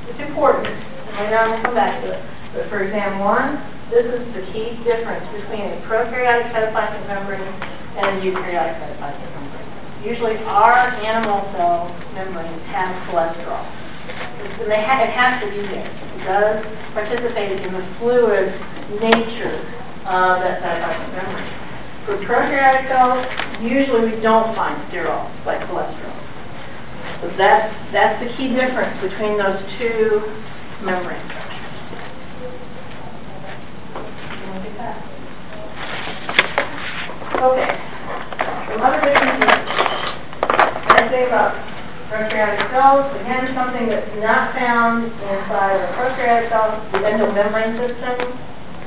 It's important, and later on we'll come back to it. But for exam one, this is the key difference between a prokaryotic cytoplasmic membrane and a eukaryotic cytoplasmic membrane. Usually our animal cell membranes have cholesterol. They ha it has to be there. It does participate in the fluid nature of that cytoplasmic membrane. For prokaryotic cells, usually we don't find sterols like cholesterol. So that's, that's the key difference between those two membranes. Okay. Some other differences. When I say about prokaryotic cells, again, something that's not found inside of prokaryotic cells, the endomembrane system.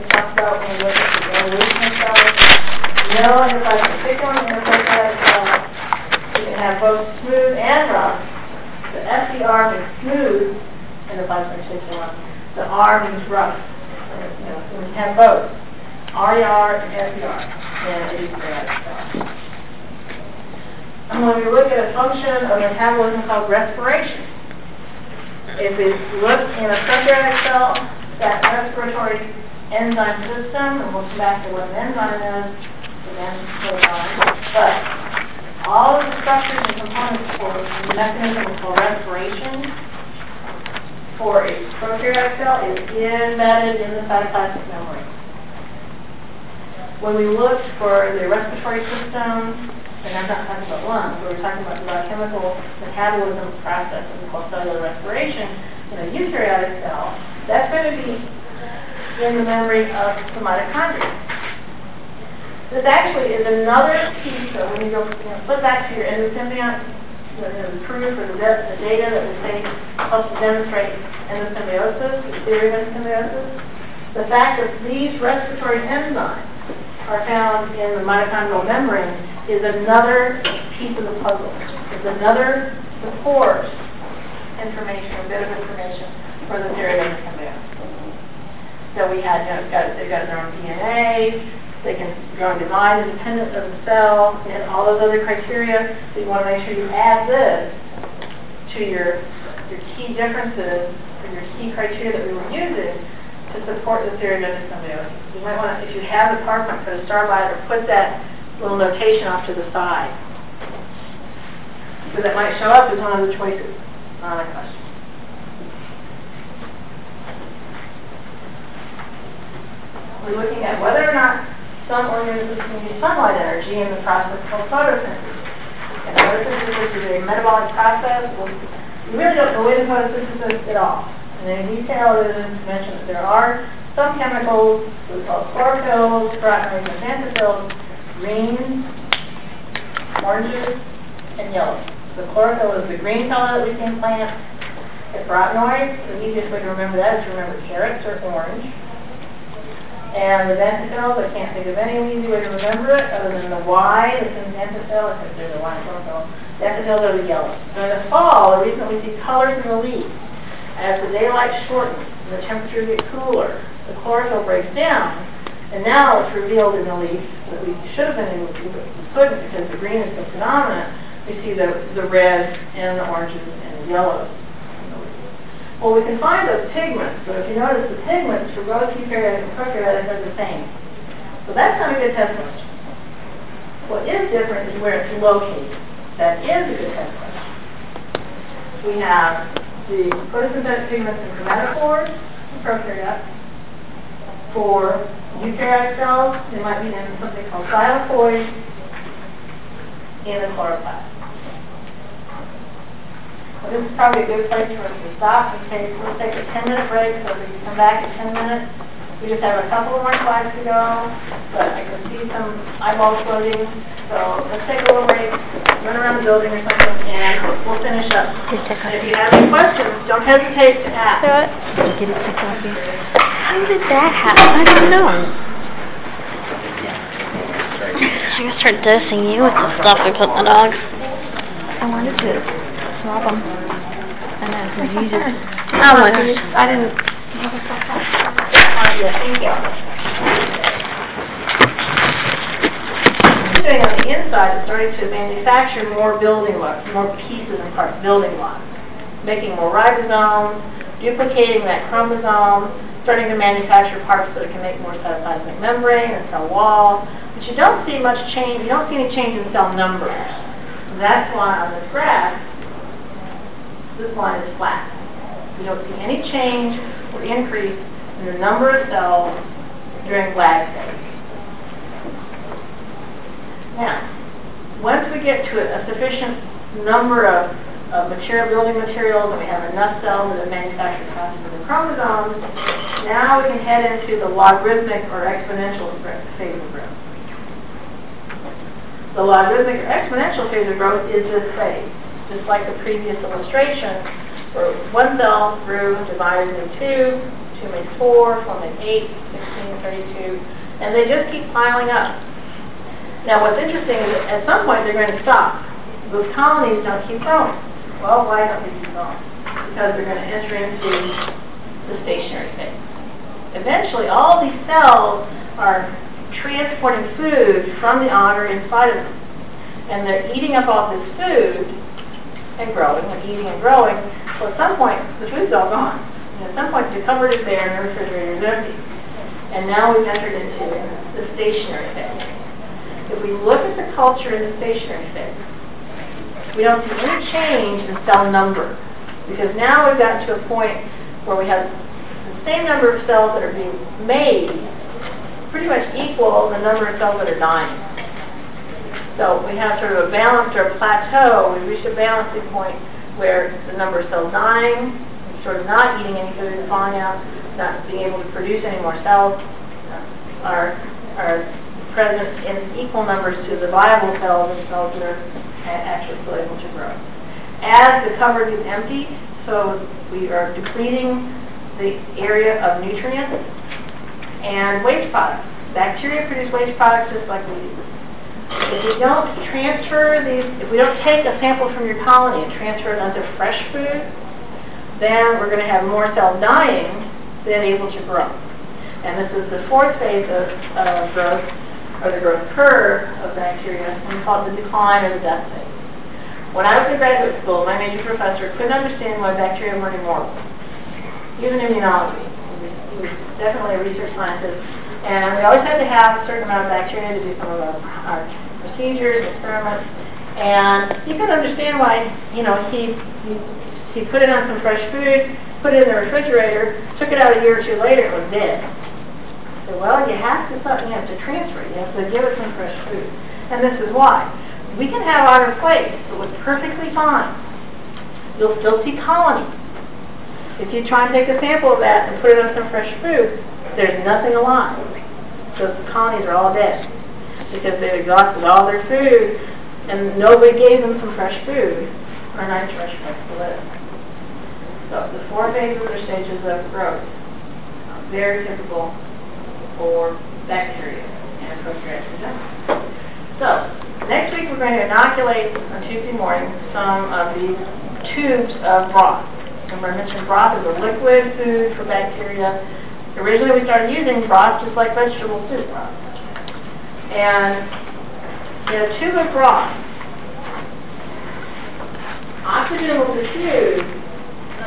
We talked about when we looked at the evolution of cells. No endoplasmic reticulum in a prokaryotic cell. You can have both smooth and rough. The SER means smooth endoplasmic reticulum. The R means rough. So we have both. RER and SER in a eukaryotic cell. And when we look at a function of metabolism called respiration, if we look in a prokaryotic cell, that respiratory enzyme system, and we'll come back to what an enzyme is, again, later on, but all of the structures and components for the mechanism called respiration for a prokaryotic cell is embedded in the cytoplasmic membrane. When we looked for the respiratory system, and I'm not talking about lungs, we're talking about the biochemical metabolism process that we call cellular respiration in a eukaryotic cell, that's going to be in the membrane of the mitochondria. This actually is another piece, so when you go, you know, flip back to your endosymbiont, you know, the proof or the, the data that we say helps to demonstrate endosymbiosis, the theory of endosymbiosis, the fact that these respiratory enzymes are found in the mitochondrial membrane is another piece of the puzzle. It's another support information, a bit of information for the theory of endosymbiosis. So we had, you know, got, they've got their own DNA, they can grow and divide independent of the cell, and all those other criteria. So you want to make sure you add this to your, your key differences, or your key criteria that we were using to support the theory of endosymbiosis. You might want to, if you have the PowerPoint, put a star by it or put that little notation off to the side. Because it might show up as one of the choices on a question. We're looking at whether or not some organisms can use sunlight energy in the process called photosynthesis. And photosynthesis is a metabolic process. We really don't go into photosynthesis at all. And in detail, it is mentioned that there are some chemicals, we call chlorophylls, carotenoids, and xanthophylls, greens, oranges, and yellows. The chlorophyll is the green color that we see in plants. The carotenoids, the easiest way to remember that is to remember carrots or orange. And the xanthophylls, I can't think of any easy way to remember it other than the Y that's in xanthophylls, because there's a Y in chlorophyll. Xanthophylls are the yellow. So in the fall, the reason we see colors in the leaves, as the daylight shortens and the temperatures get cooler, the chlorophyll breaks down, and now it's revealed in the leaf that we should have been able to, but we couldn't because the green is so predominant. We see the, the red and the oranges and the yellows. Well, we can find those pigments, but if you notice the pigments for both eukaryotic and prokaryotic are the same. So that's not a good test question. What is different is where it's located. That is a good test question. We have the photosynthetic pigments in chromatophores prokaryotes. For eukaryotic cells, they might be in something called thylakoids in the chloroplast. Well, this is probably a good place for us to stop in case we'll take a 10-minute break, so we can come back in 10 minutes. We just have a couple more slides to go, but I can see some eyeballs floating, so let's take a little break, run around the building or something, and we'll finish up. And if you have any questions, don't hesitate to ask. So, get it to copy. How did that happen? I don't know. I'm gonna start dosing you with the stuff we put in the dogs. I wanted to swab them. And then to use it. Oh my gosh. I didn't. Thank you. Doing on the inside is starting to manufacture more building blocks, more pieces and parts, building blocks. Making more ribosomes, duplicating that chromosome, starting to manufacture parts that can make more cytoplasmic membrane and cell wall. But you don't see much change, you don't see any change in cell numbers. That's why on this graph, this line is flat. You don't see any change or increase in the number of cells during lag phase. Now, once we get to a sufficient number of, of material, building materials, and we have enough cells have manufactured copies of the chromosomes, now we can head into the logarithmic or exponential phase of growth. The logarithmic or exponential phase of growth is this phase, just like the previous illustration, where one cell grew, divided into two, two makes four, four makes eight, sixteen, thirty-two, and they just keep piling up. Now, what's interesting is at some point they're going to stop. Those colonies don't keep growing. Well, why don't they keep growing? Because they're going to enter into the stationary phase. Eventually, all these cells are transporting food from the agar inside of them. And they're eating up all this food and growing and eating and growing. Well, at some point, the food's all gone. And at some point, the cupboard is there and the refrigerator is empty. And now we've entered into the stationary phase. If we look at the culture in the stationary phase, we don't see any change in cell number. Because now we've gotten to a point where we have the same number of cells that are being made pretty much equal the number of cells that are dying. So we have sort of a balance or a plateau. We've reached a balancing point where the number of cells dying, sort of not eating any food falling out, not being able to produce any more cells, are, are present in equal numbers to the viable cells and cells that are actually still able to grow. As the cupboard is empty, so we are depleting the area of nutrients and waste products. Bacteria produce waste products just like we do. If we don't transfer these, if we don't take a sample from your colony and transfer it onto fresh food, then we're going to have more cells dying than able to grow. And this is the fourth phase of uh, growth, or the growth curve of bacteria, and we call it the decline or the death phase. When I was in graduate school, my major professor couldn't understand why bacteria weren't immortal. He was an immunology. He was, he was definitely a research scientist. And we always had to have a certain amount of bacteria to do some of our, our procedures, experiments. And he couldn't understand why, you know, he, he, he put it on some fresh food, put it in the refrigerator, took it out a year or two later, it was dead. So, well, you have to, you have to transfer it. You have to give it some fresh food. And this is why. We can have agar plates that look perfectly fine. You'll still see colonies. If you try and take a sample of that and put it on some fresh food, there's nothing alive. Those colonies are all dead because they've exhausted all their food and nobody gave them some fresh food or nice fresh place to live. So the four phases or stages of growth are very typical for bacteria and prokaryotes. So next week we're going to inoculate on Tuesday morning some of these tubes of broth. Remember I mentioned broth is a liquid food for bacteria. Originally we started using broth just like vegetable soup broth. And in a tube of broth, oxygen will diffuse.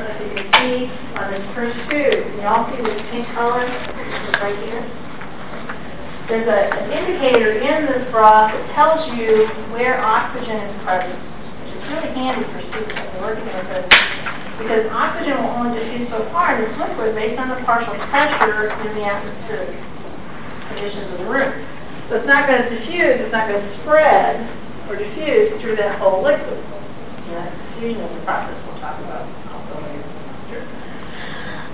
If you can see on this first tube. You all see this pink color? Right here. There's a, an indicator in this broth that tells you where oxygen is present, which is really handy for students when working with it, because oxygen will only diffuse so far in this liquid based on the partial pressure in the atmospheric conditions of the room. So it's not going to diffuse, it's not going to spread or diffuse through that whole liquid. That diffusion is a process we'll talk about.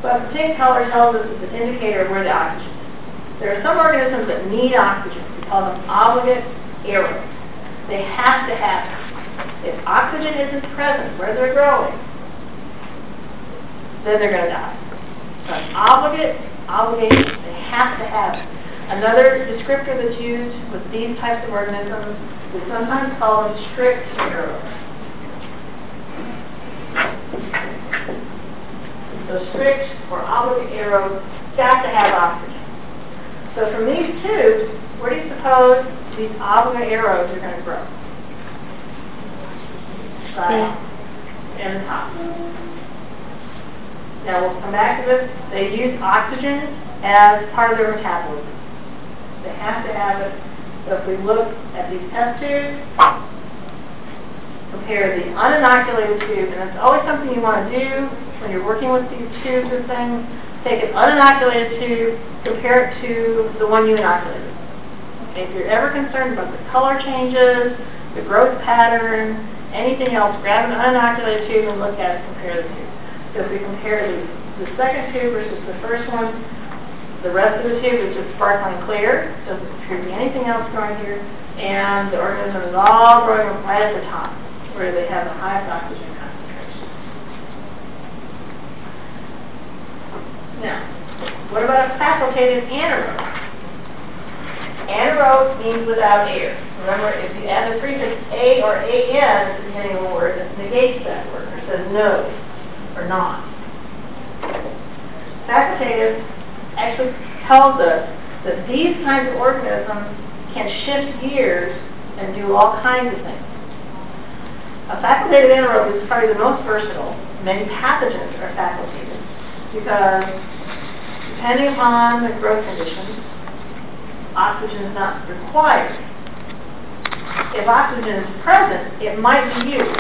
But the pink color tells us it's an indicator of where the oxygen is. There are some organisms that need oxygen. We call them obligate aerobes. They have to have it. If oxygen isn't present where they're growing, then they're going to die. An obligate, obligation, they have to have it. Another descriptor that's used with these types of organisms, we sometimes call them strict aerobes. So strict or obligate aerobes got to have oxygen. So from these tubes, where do you suppose these obligate aerobes are going to grow? Right in the top. Now, we'll come back to this. They use oxygen as part of their metabolism. They have to have it. So if we look at these test tubes, compare the uninoculated tube, and it's always something you want to do when you're working with these tubes and things, take an uninoculated tube, compare it to the one you inoculated. Okay, if you're ever concerned about the color changes, the growth pattern, anything else, grab an uninoculated tube and look at it, compare the two. So if we compare the, the second tube versus the first one, the rest of the tube is just sparkling clear, doesn't appear to be anything else growing here, and the organism is all growing right at the top, where they have the highest oxygen concentration. Now, what about a facultative anaerobe? Anaerobe means without air. Remember, if you add the prefix a or an at the beginning of a word, it negates that word, or says no, or not. Facultative actually tells us that these kinds of organisms can shift gears and do all kinds of things. A facultative anaerobe is probably the most versatile. Many pathogens are facultative because depending upon the growth conditions, oxygen is not required. If oxygen is present, it might be used.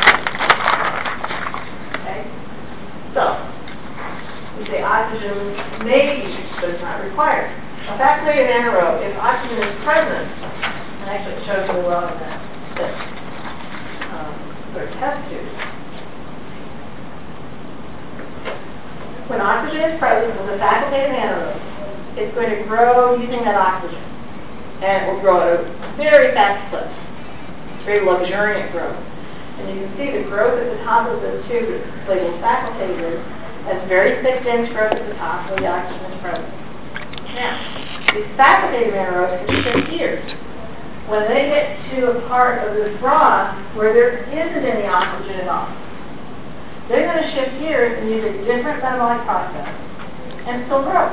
Okay? So, we say oxygen may be used, but it's not required. A facultative anaerobe, if oxygen is present, and actually it shows really well in that, of test tube. When oxygen is present with a facultative anaerobe, it's going to grow using that oxygen. And it will grow at a very fast clip. It's very luxuriant growth. And you can see the growth at the top of the tube labeled facultative has very thick, dense growth at the top where the oxygen is present. Now, these facultative anaerobes can shift gears. When they get to a part of this broth where there isn't any oxygen at all, they're going to shift gears and use a different metabolic process and still grow.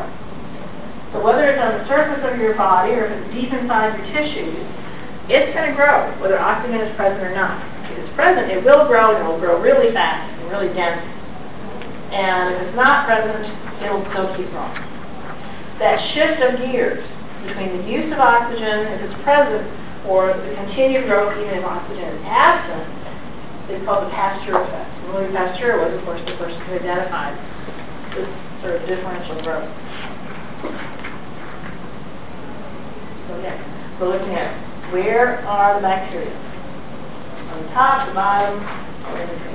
So whether it's on the surface of your body or if it's deep inside your tissues, it's going to grow, whether oxygen is present or not. If it's present, it will grow, and it will grow really fast and really dense and if it's not present, it'll still keep growing. That shift of gears between the use of oxygen, if it's present, or the continued growth even if oxygen is absent, is called the Pasteur effect. And Louis Pasteur was, of course, the person who identified this sort of differential growth. So yeah, we're looking at where are the bacteria? On the top, the bottom, or in between.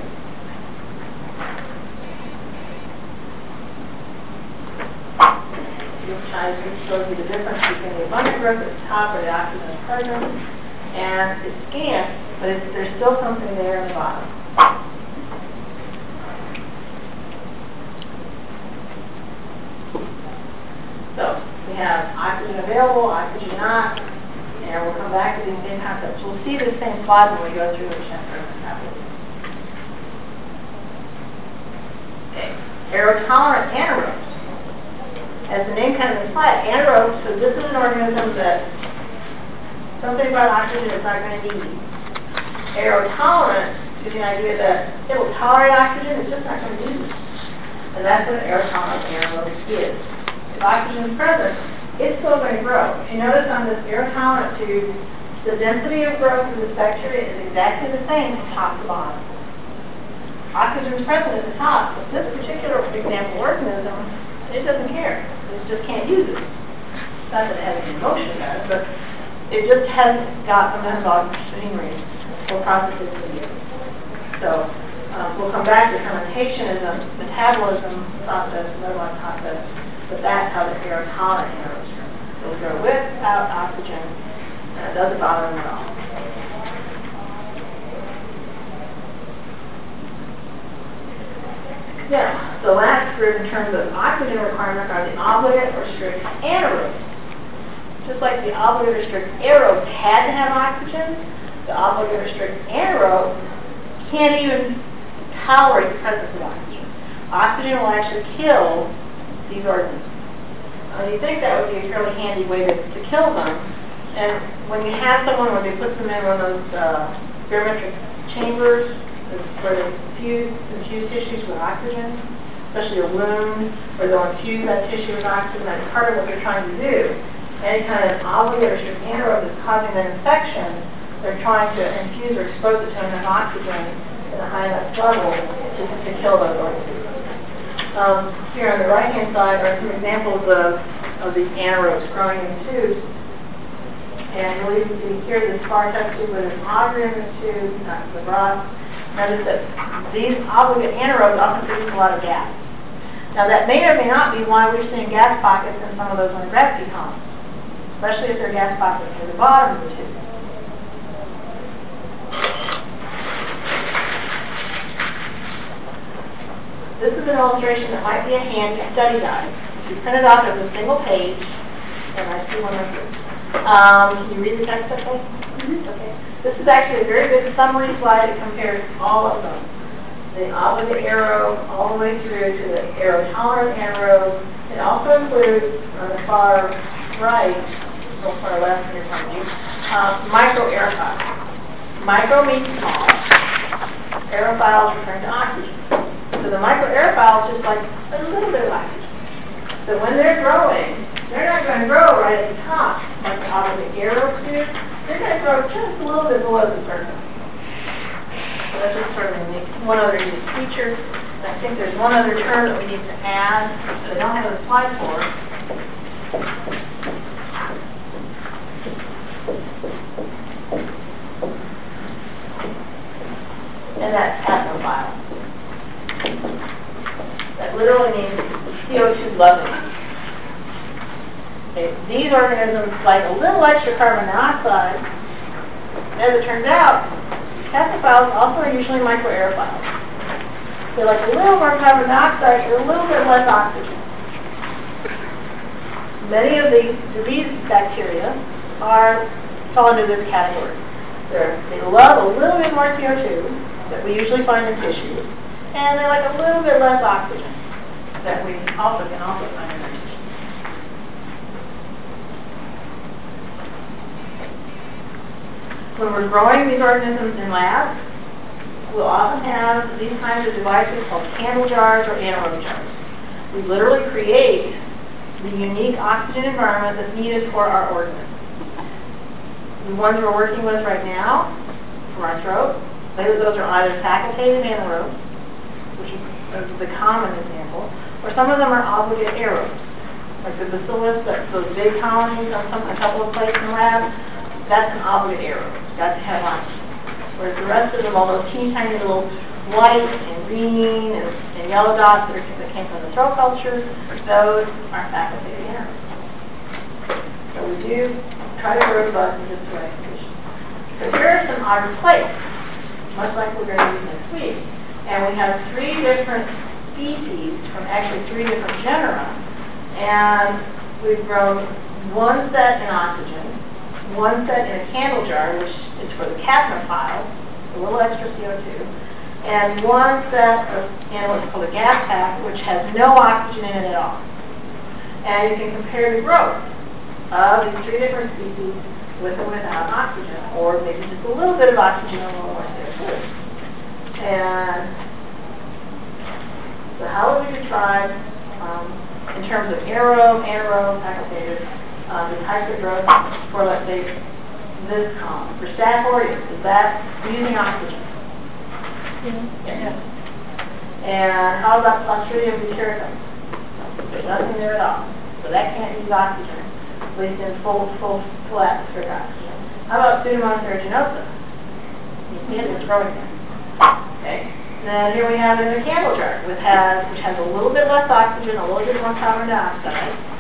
Which I shows you the difference between the abundant growth at the top where the oxygen is present and it's scant, but it's, there's still something there in the bottom. So we have oxygen available, oxygen not, and we'll come back to these same concepts. We'll see the same slide when we go through the chapter. Okay, aerotolerant anaerobes as the name kind of implies, anaerobe, so this is an organism that something about oxygen is not going to need. Aerotolerant gives the idea that it will tolerate oxygen, it's just not going to use it. And that's what an aerotolerant anaerobe is. If oxygen is present, it's still going to grow. If you notice on this aerotolerant tube, the density of growth of this bacteria is exactly the same from top to bottom. Oxygen is present at the top, but this particular example organism, it doesn't care. It just can't use it. Not that it has any emotion about it, but it just hasn't got the metabolic machinery or processes to use. So um, we'll come back to fermentation as a metabolism process, metabolic process, but that's how the anaerobes grow. It'll grow without oxygen, and it doesn't bother them at all. Now, the last group in terms of oxygen requirement are the obligate or strict anaerobes. Just like the obligate or strict aerobes had to have oxygen, the obligate or strict anaerobes can't even tolerate the presence of oxygen. Oxygen will actually kill these organisms. Uh, you think that would be a fairly handy way to, to kill them. And when you have someone, when they put them in one of those uh, barometric chambers where they infuse, infuse tissues with oxygen, especially a wound, where they'll infuse that tissue with oxygen, that's part of what they're trying to do. Any kind of or strict anaerobe that's causing an infection, they're trying to infuse or expose it to enough oxygen in a high enough level to, to kill those organisms. Um, here on the right-hand side are some examples of, of these anaerobes growing in tubes. And you'll even see here the spar test tube with an the tube, not the broth. Notice that these obligate anaerobes often produce a lot of gas. Now that may or may not be why we're seeing gas pockets in some of those gravity columns, especially if they're gas pockets near the bottom of the tube. This is an illustration that might be a handy study guide. If you print it off as a single page, and I see one of these. Um, can you read the text okay? Okay. This is actually a very good summary slide that compares all of them. The obligate arrow all the way through to the aerotolerant arrow. It also includes on the far right, or far left of you, uh, micro aerophiles. Micro means small. Aerophiles referring to oxygen. So the micro aerophiles just like a little bit of oxygen. So when they're growing, they're not going to grow right at the top like the obligate aerobes do. They're going to grow just a little bit below the surface. So that's just sort of one other unique feature. And I think there's one other term that we need to add that I don't have a slide for. And that's capnophile. That literally means CO2 loving. These organisms like a little extra carbon dioxide. As it turns out, capnophiles also are usually microaerophiles. They like a little more carbon dioxide and a little bit less oxygen. Many of these disease bacteria are fall into this category. They're, they love a little bit more CO2 that we usually find in tissues, and they like a little bit less oxygen that we also can also find in our When we're growing these organisms in labs, we'll often have these kinds of devices called candle jars or anaerobe jars. We literally create the unique oxygen environment that's needed for our organisms. The ones we're working with right now, for our throat, those are either facultative anaerobes, which is the common example, or some of them are obligate aerobes, like the bacillus, that those big colonies on some, a couple of places in the lab, that's an aerobe. Got to have. Whereas the rest of them, all those teeny tiny little white and green and, and yellow dots that, are, that came from the throat culture, those are facultative anaerobes. So we do try to grow bugs just the. So here are some autoclaves much like we're going to use next week. And we have three different species from actually three different genera. And we've grown one set in oxygen, one set in a candle jar, which is for the capnophile, a little extra CO2, and one set of in what's called a GasPak, which has no oxygen in it at all. And you can compare the growth of these three different species with or without oxygen, or maybe just a little bit of oxygen and a little more CO2. And so how would we describe, um, in terms of aerobe, anaerobe, facultative, uh, the types of growth for, let's say, this column? For Staph aureus, is that using oxygen? Yes. And how about Clostridium butyricum? There's nothing there at all. So that can't use oxygen at least in full, full, full atmospheric oxygen. How about Pseudomonas aeruginosa? You see it, it's growing there. Okay. Then here we have in the candle jar, which has, which has a little bit less oxygen, a little bit more carbon dioxide.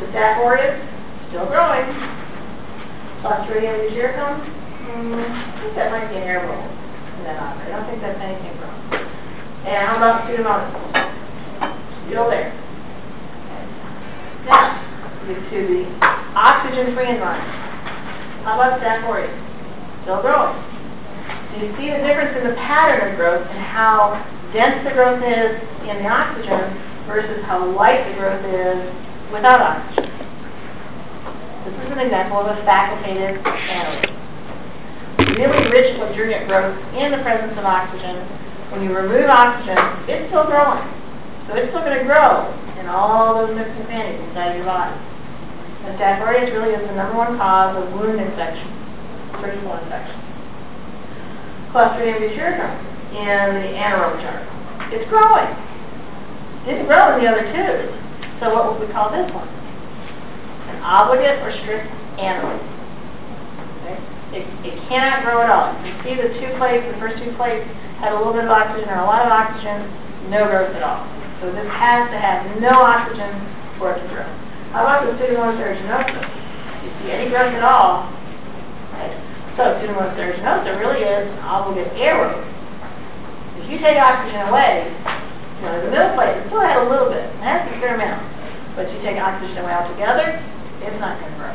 The Staph aureus, still growing. Clostridium butyricum, mm, I think that might be an air in that. I don't think that's anything wrong. And how about Pseudomonas? Still there. Now, get to the oxygen-free environment. How about aureus? Still growing. Do you see the difference in the pattern of growth and how dense the growth is in the oxygen versus how light the growth is without oxygen? This is an example of a facultative anaerobe. Really rich luxuriant growth in the presence of oxygen. When you remove oxygen, it's still growing. So it's still going to grow in all those nooks and crannies inside your body. And Staph aureus really is the number one cause of wound infection, surgical infection. Clostridium butyricum in the anaerobe chart. It's growing. Didn't grow in the other two. So what would we call this one? An obligate or strict anaerobe. Okay? It, it cannot grow at all. You see the two plates, the first two plates had a little bit of oxygen or a lot of oxygen, no growth at all. So this has to have no oxygen for it to grow. How about the Pseudomonas aeruginosa? You see any growth at all? Right. So Pseudomonas aeruginosa really is an obligate aerobe. If you take oxygen away, you know, the middle plate still had a little bit, it has a fair amount. But you take oxygen away altogether, it's not going to grow.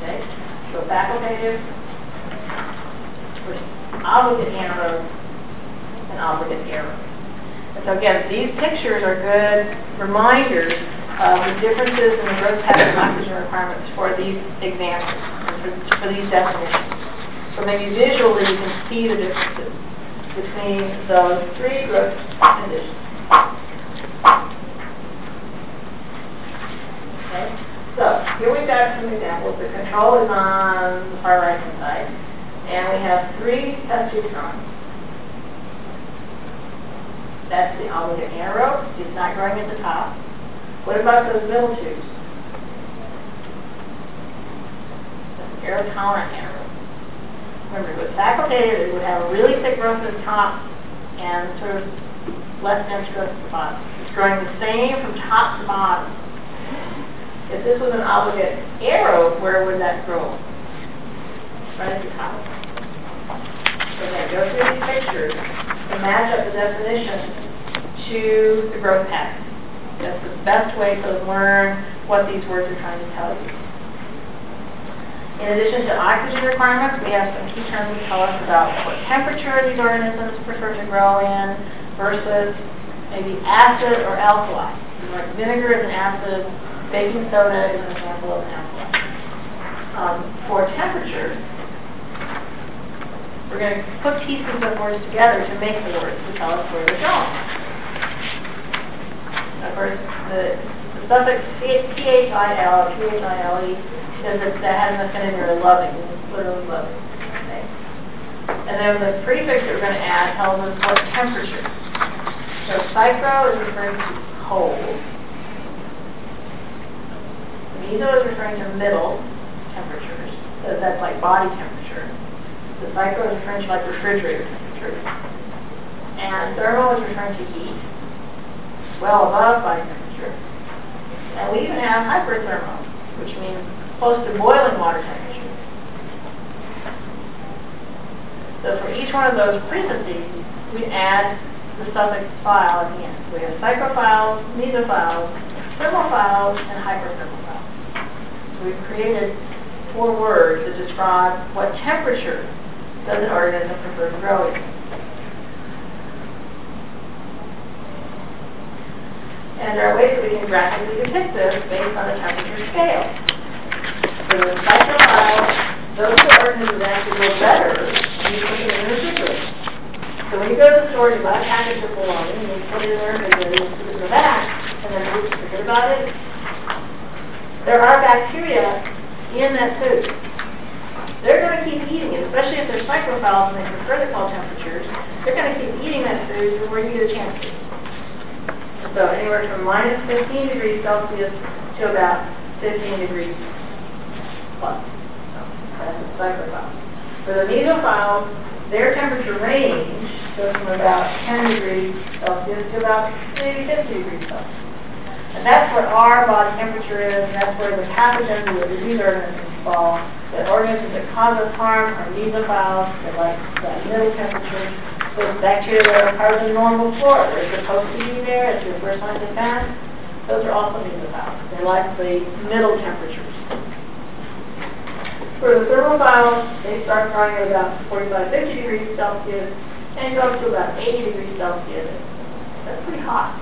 Okay? So facultative, obligate anaerobe, and obligate aerobe. And so again, these pictures are good reminders of the differences in the growth pattern oxygen requirements for these examples, for, for these definitions. So maybe visually you can see the differences between those three growth conditions. Okay, so here we've got some examples. The control is on the far right hand side, and we have three S2 strong. That's the obligate anaerobe. It's not growing at the top. What about those middle tubes? That's an aerotolerant anaerobe. Remember, with facultative, it would have a really thick growth at the top and sort of less dense growth at the bottom. It's growing the same from top to bottom. If this was an obligate aerobe, where would that grow? Right at the top. Okay, go through these pictures and match up the definition to the growth pattern. That's the best way to learn what these words are trying to tell you. In addition to oxygen requirements, we have some key terms that tell us about what temperature these organisms prefer to grow in versus maybe acid or alkali. Like vinegar is an acid, baking soda is an example of an alkali. Um, for temperature, we're going to put pieces of words together to make the words to tell us where they're going. Of course, the, the suffix P-H-I-L, P-H-I-L-E, says that that has an affinity or loving, literally loving. Okay. And then the prefix that we're going to add tells us what temperature. So psychro is referring to cold. Meso is referring to middle temperatures. So that's like body temperature. The psychro is referring to like refrigerator temperature. And thermal is referring to heat, well above body temperature. And we even have hyperthermal, which means close to boiling water temperature. So for each one of those prefixes, we add the suffix phile at the end. We have psychrophiles, mesophiles, thermophiles, and hyperthermophiles. So we've created four words that describe what temperature does an organism prefer to grow in. And there are ways that we can graphically depict this based on the temperature scale. So the psychrophiles, those organisms actually grow better when you put them in the refrigerator. So when you go to the store, you buy a package of bologna, and you put it in the refrigerator, you put it in the back, and then you forget about it. There are bacteria in that food. They're going to keep eating it, especially if they're psychrophiles and they prefer the cold temperatures. They're going to keep eating that food before you get a chance to. So anywhere from minus 15 degrees Celsius to about 15 degrees plus. That's the psychrophile. For the mesophiles, their temperature range goes from about 10 degrees Celsius to about maybe 50 degrees Celsius. And that's what our body temperature is, and that's where the pathogens or the disease organisms fall The organisms that cause us harm are mesophiles, they like that middle temperature. Those bacteria that are part of the normal flora, they're supposed to be there, it's your first line of defense. Those are also mesophiles. They like the middle temperatures. For the thermophiles, they start growing at about 45, 50 degrees Celsius and go up to about 80 degrees Celsius. That's pretty hot.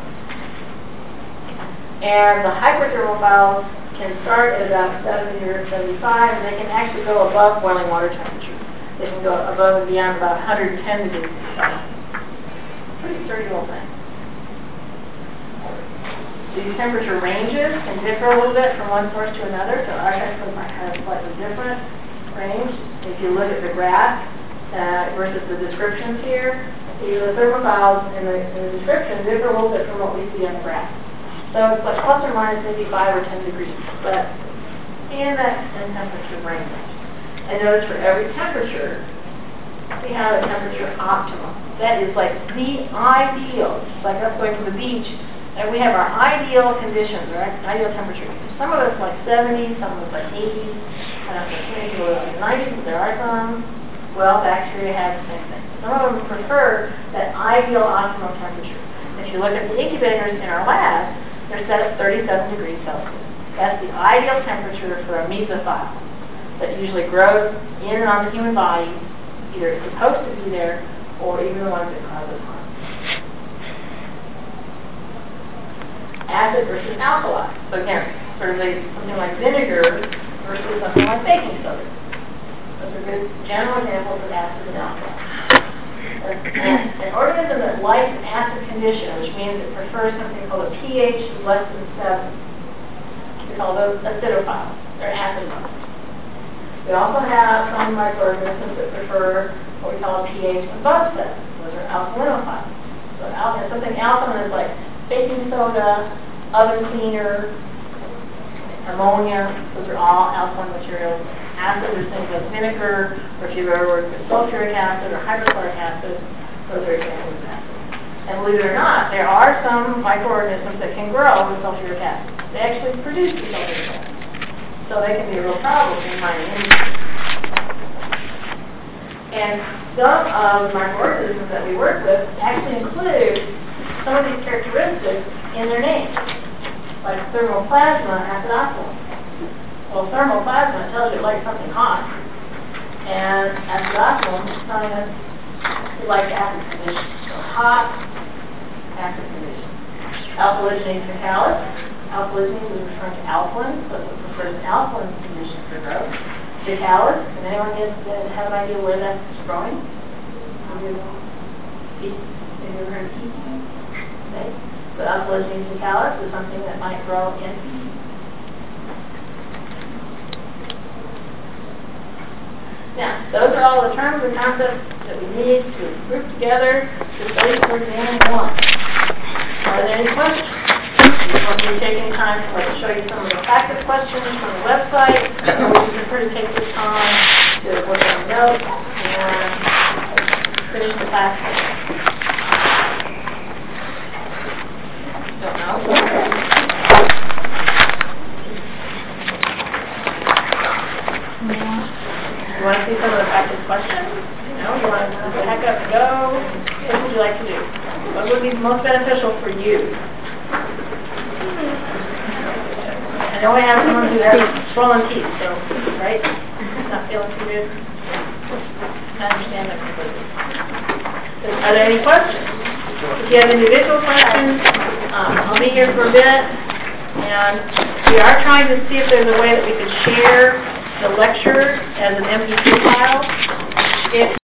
And the hyperthermophiles can start at about 70 or 75, and they can actually go above boiling water temperature. They can go above and beyond about 110 degrees Celsius. Pretty sturdy little thing. These temperature ranges can differ a little bit from one source to another, so our textbook might have a slightly different range. If you look at the graph uh, versus the descriptions here, the thermophiles in the, in the description differ a little bit from what we see on the graph. So it's like plus or minus maybe 5 or 10 degrees, but in that in temperature range. And notice for every temperature, we have a temperature optimum. That is like the ideal, It's like us going to the beach, and we have our ideal conditions, or ideal temperature. Some of us like 70, some of us like 80, and I'm thinking we're like 90, but there are some. Well, bacteria have the same thing. Some of them prefer that ideal optimum temperature. If you look at the incubators in our lab, they're set at 37 degrees Celsius. That's the ideal temperature for a mesophile that usually grows in and on the human body, either it's supposed to be there or even the ones that cause us harm. Acid versus alkali. So again, sort of a, something like vinegar versus something like baking soda. Those are good general examples of acid and alkali. An organism that likes an acid condition, which means it prefers something called a pH less than 7. We call those acidophiles. They're acid lovers. We also have some microorganisms that prefer what we call a pH above 7. Those are alkalinophiles. So something alkaline is like baking soda, oven cleaner, ammonia. Those are all alkaline materials. Acid is things like vinegar, or if you've ever worked with sulfuric acid or hydrochloric acid, those are examples of acid. And believe it or not, there are some microorganisms that can grow with sulfuric acid. They actually produce the sulfuric acid. So they can be a real problem in mining industry. And some of the microorganisms that we work with actually include some of these characteristics in their name, like thermoplasma and acidophilum. Well, thermoplasma tells you it likes something hot, and acidophilum is telling us it likes acid conditions. So hot, acid conditions. Alcaligenes faecalis. Alcaligenes is referring to alkaline, so it prefers alkaline conditions for growth. Faecalis, can anyone get, have an idea where that's growing? Have you ever heard of Okay. But Alcaligenes faecalis is something that might grow in Now, those are all the terms and concepts that we need to group together to study for exam one. Are there any questions? To take time to like show you some of the practice questions from the website, would you prefer to take this time to work on notes and finish the class? Don't know. You want to see some of the questions? You know, you want to pack up and go? What would you like to do? What would be most beneficial for you? I know I have someone has swollen teeth, so, right? Not feeling too good? I understand that completely. Are there any questions? If you have individual questions, um, I'll be here for a bit, and we are trying to see if there's a way that we could share the lecture as an MP3 file. If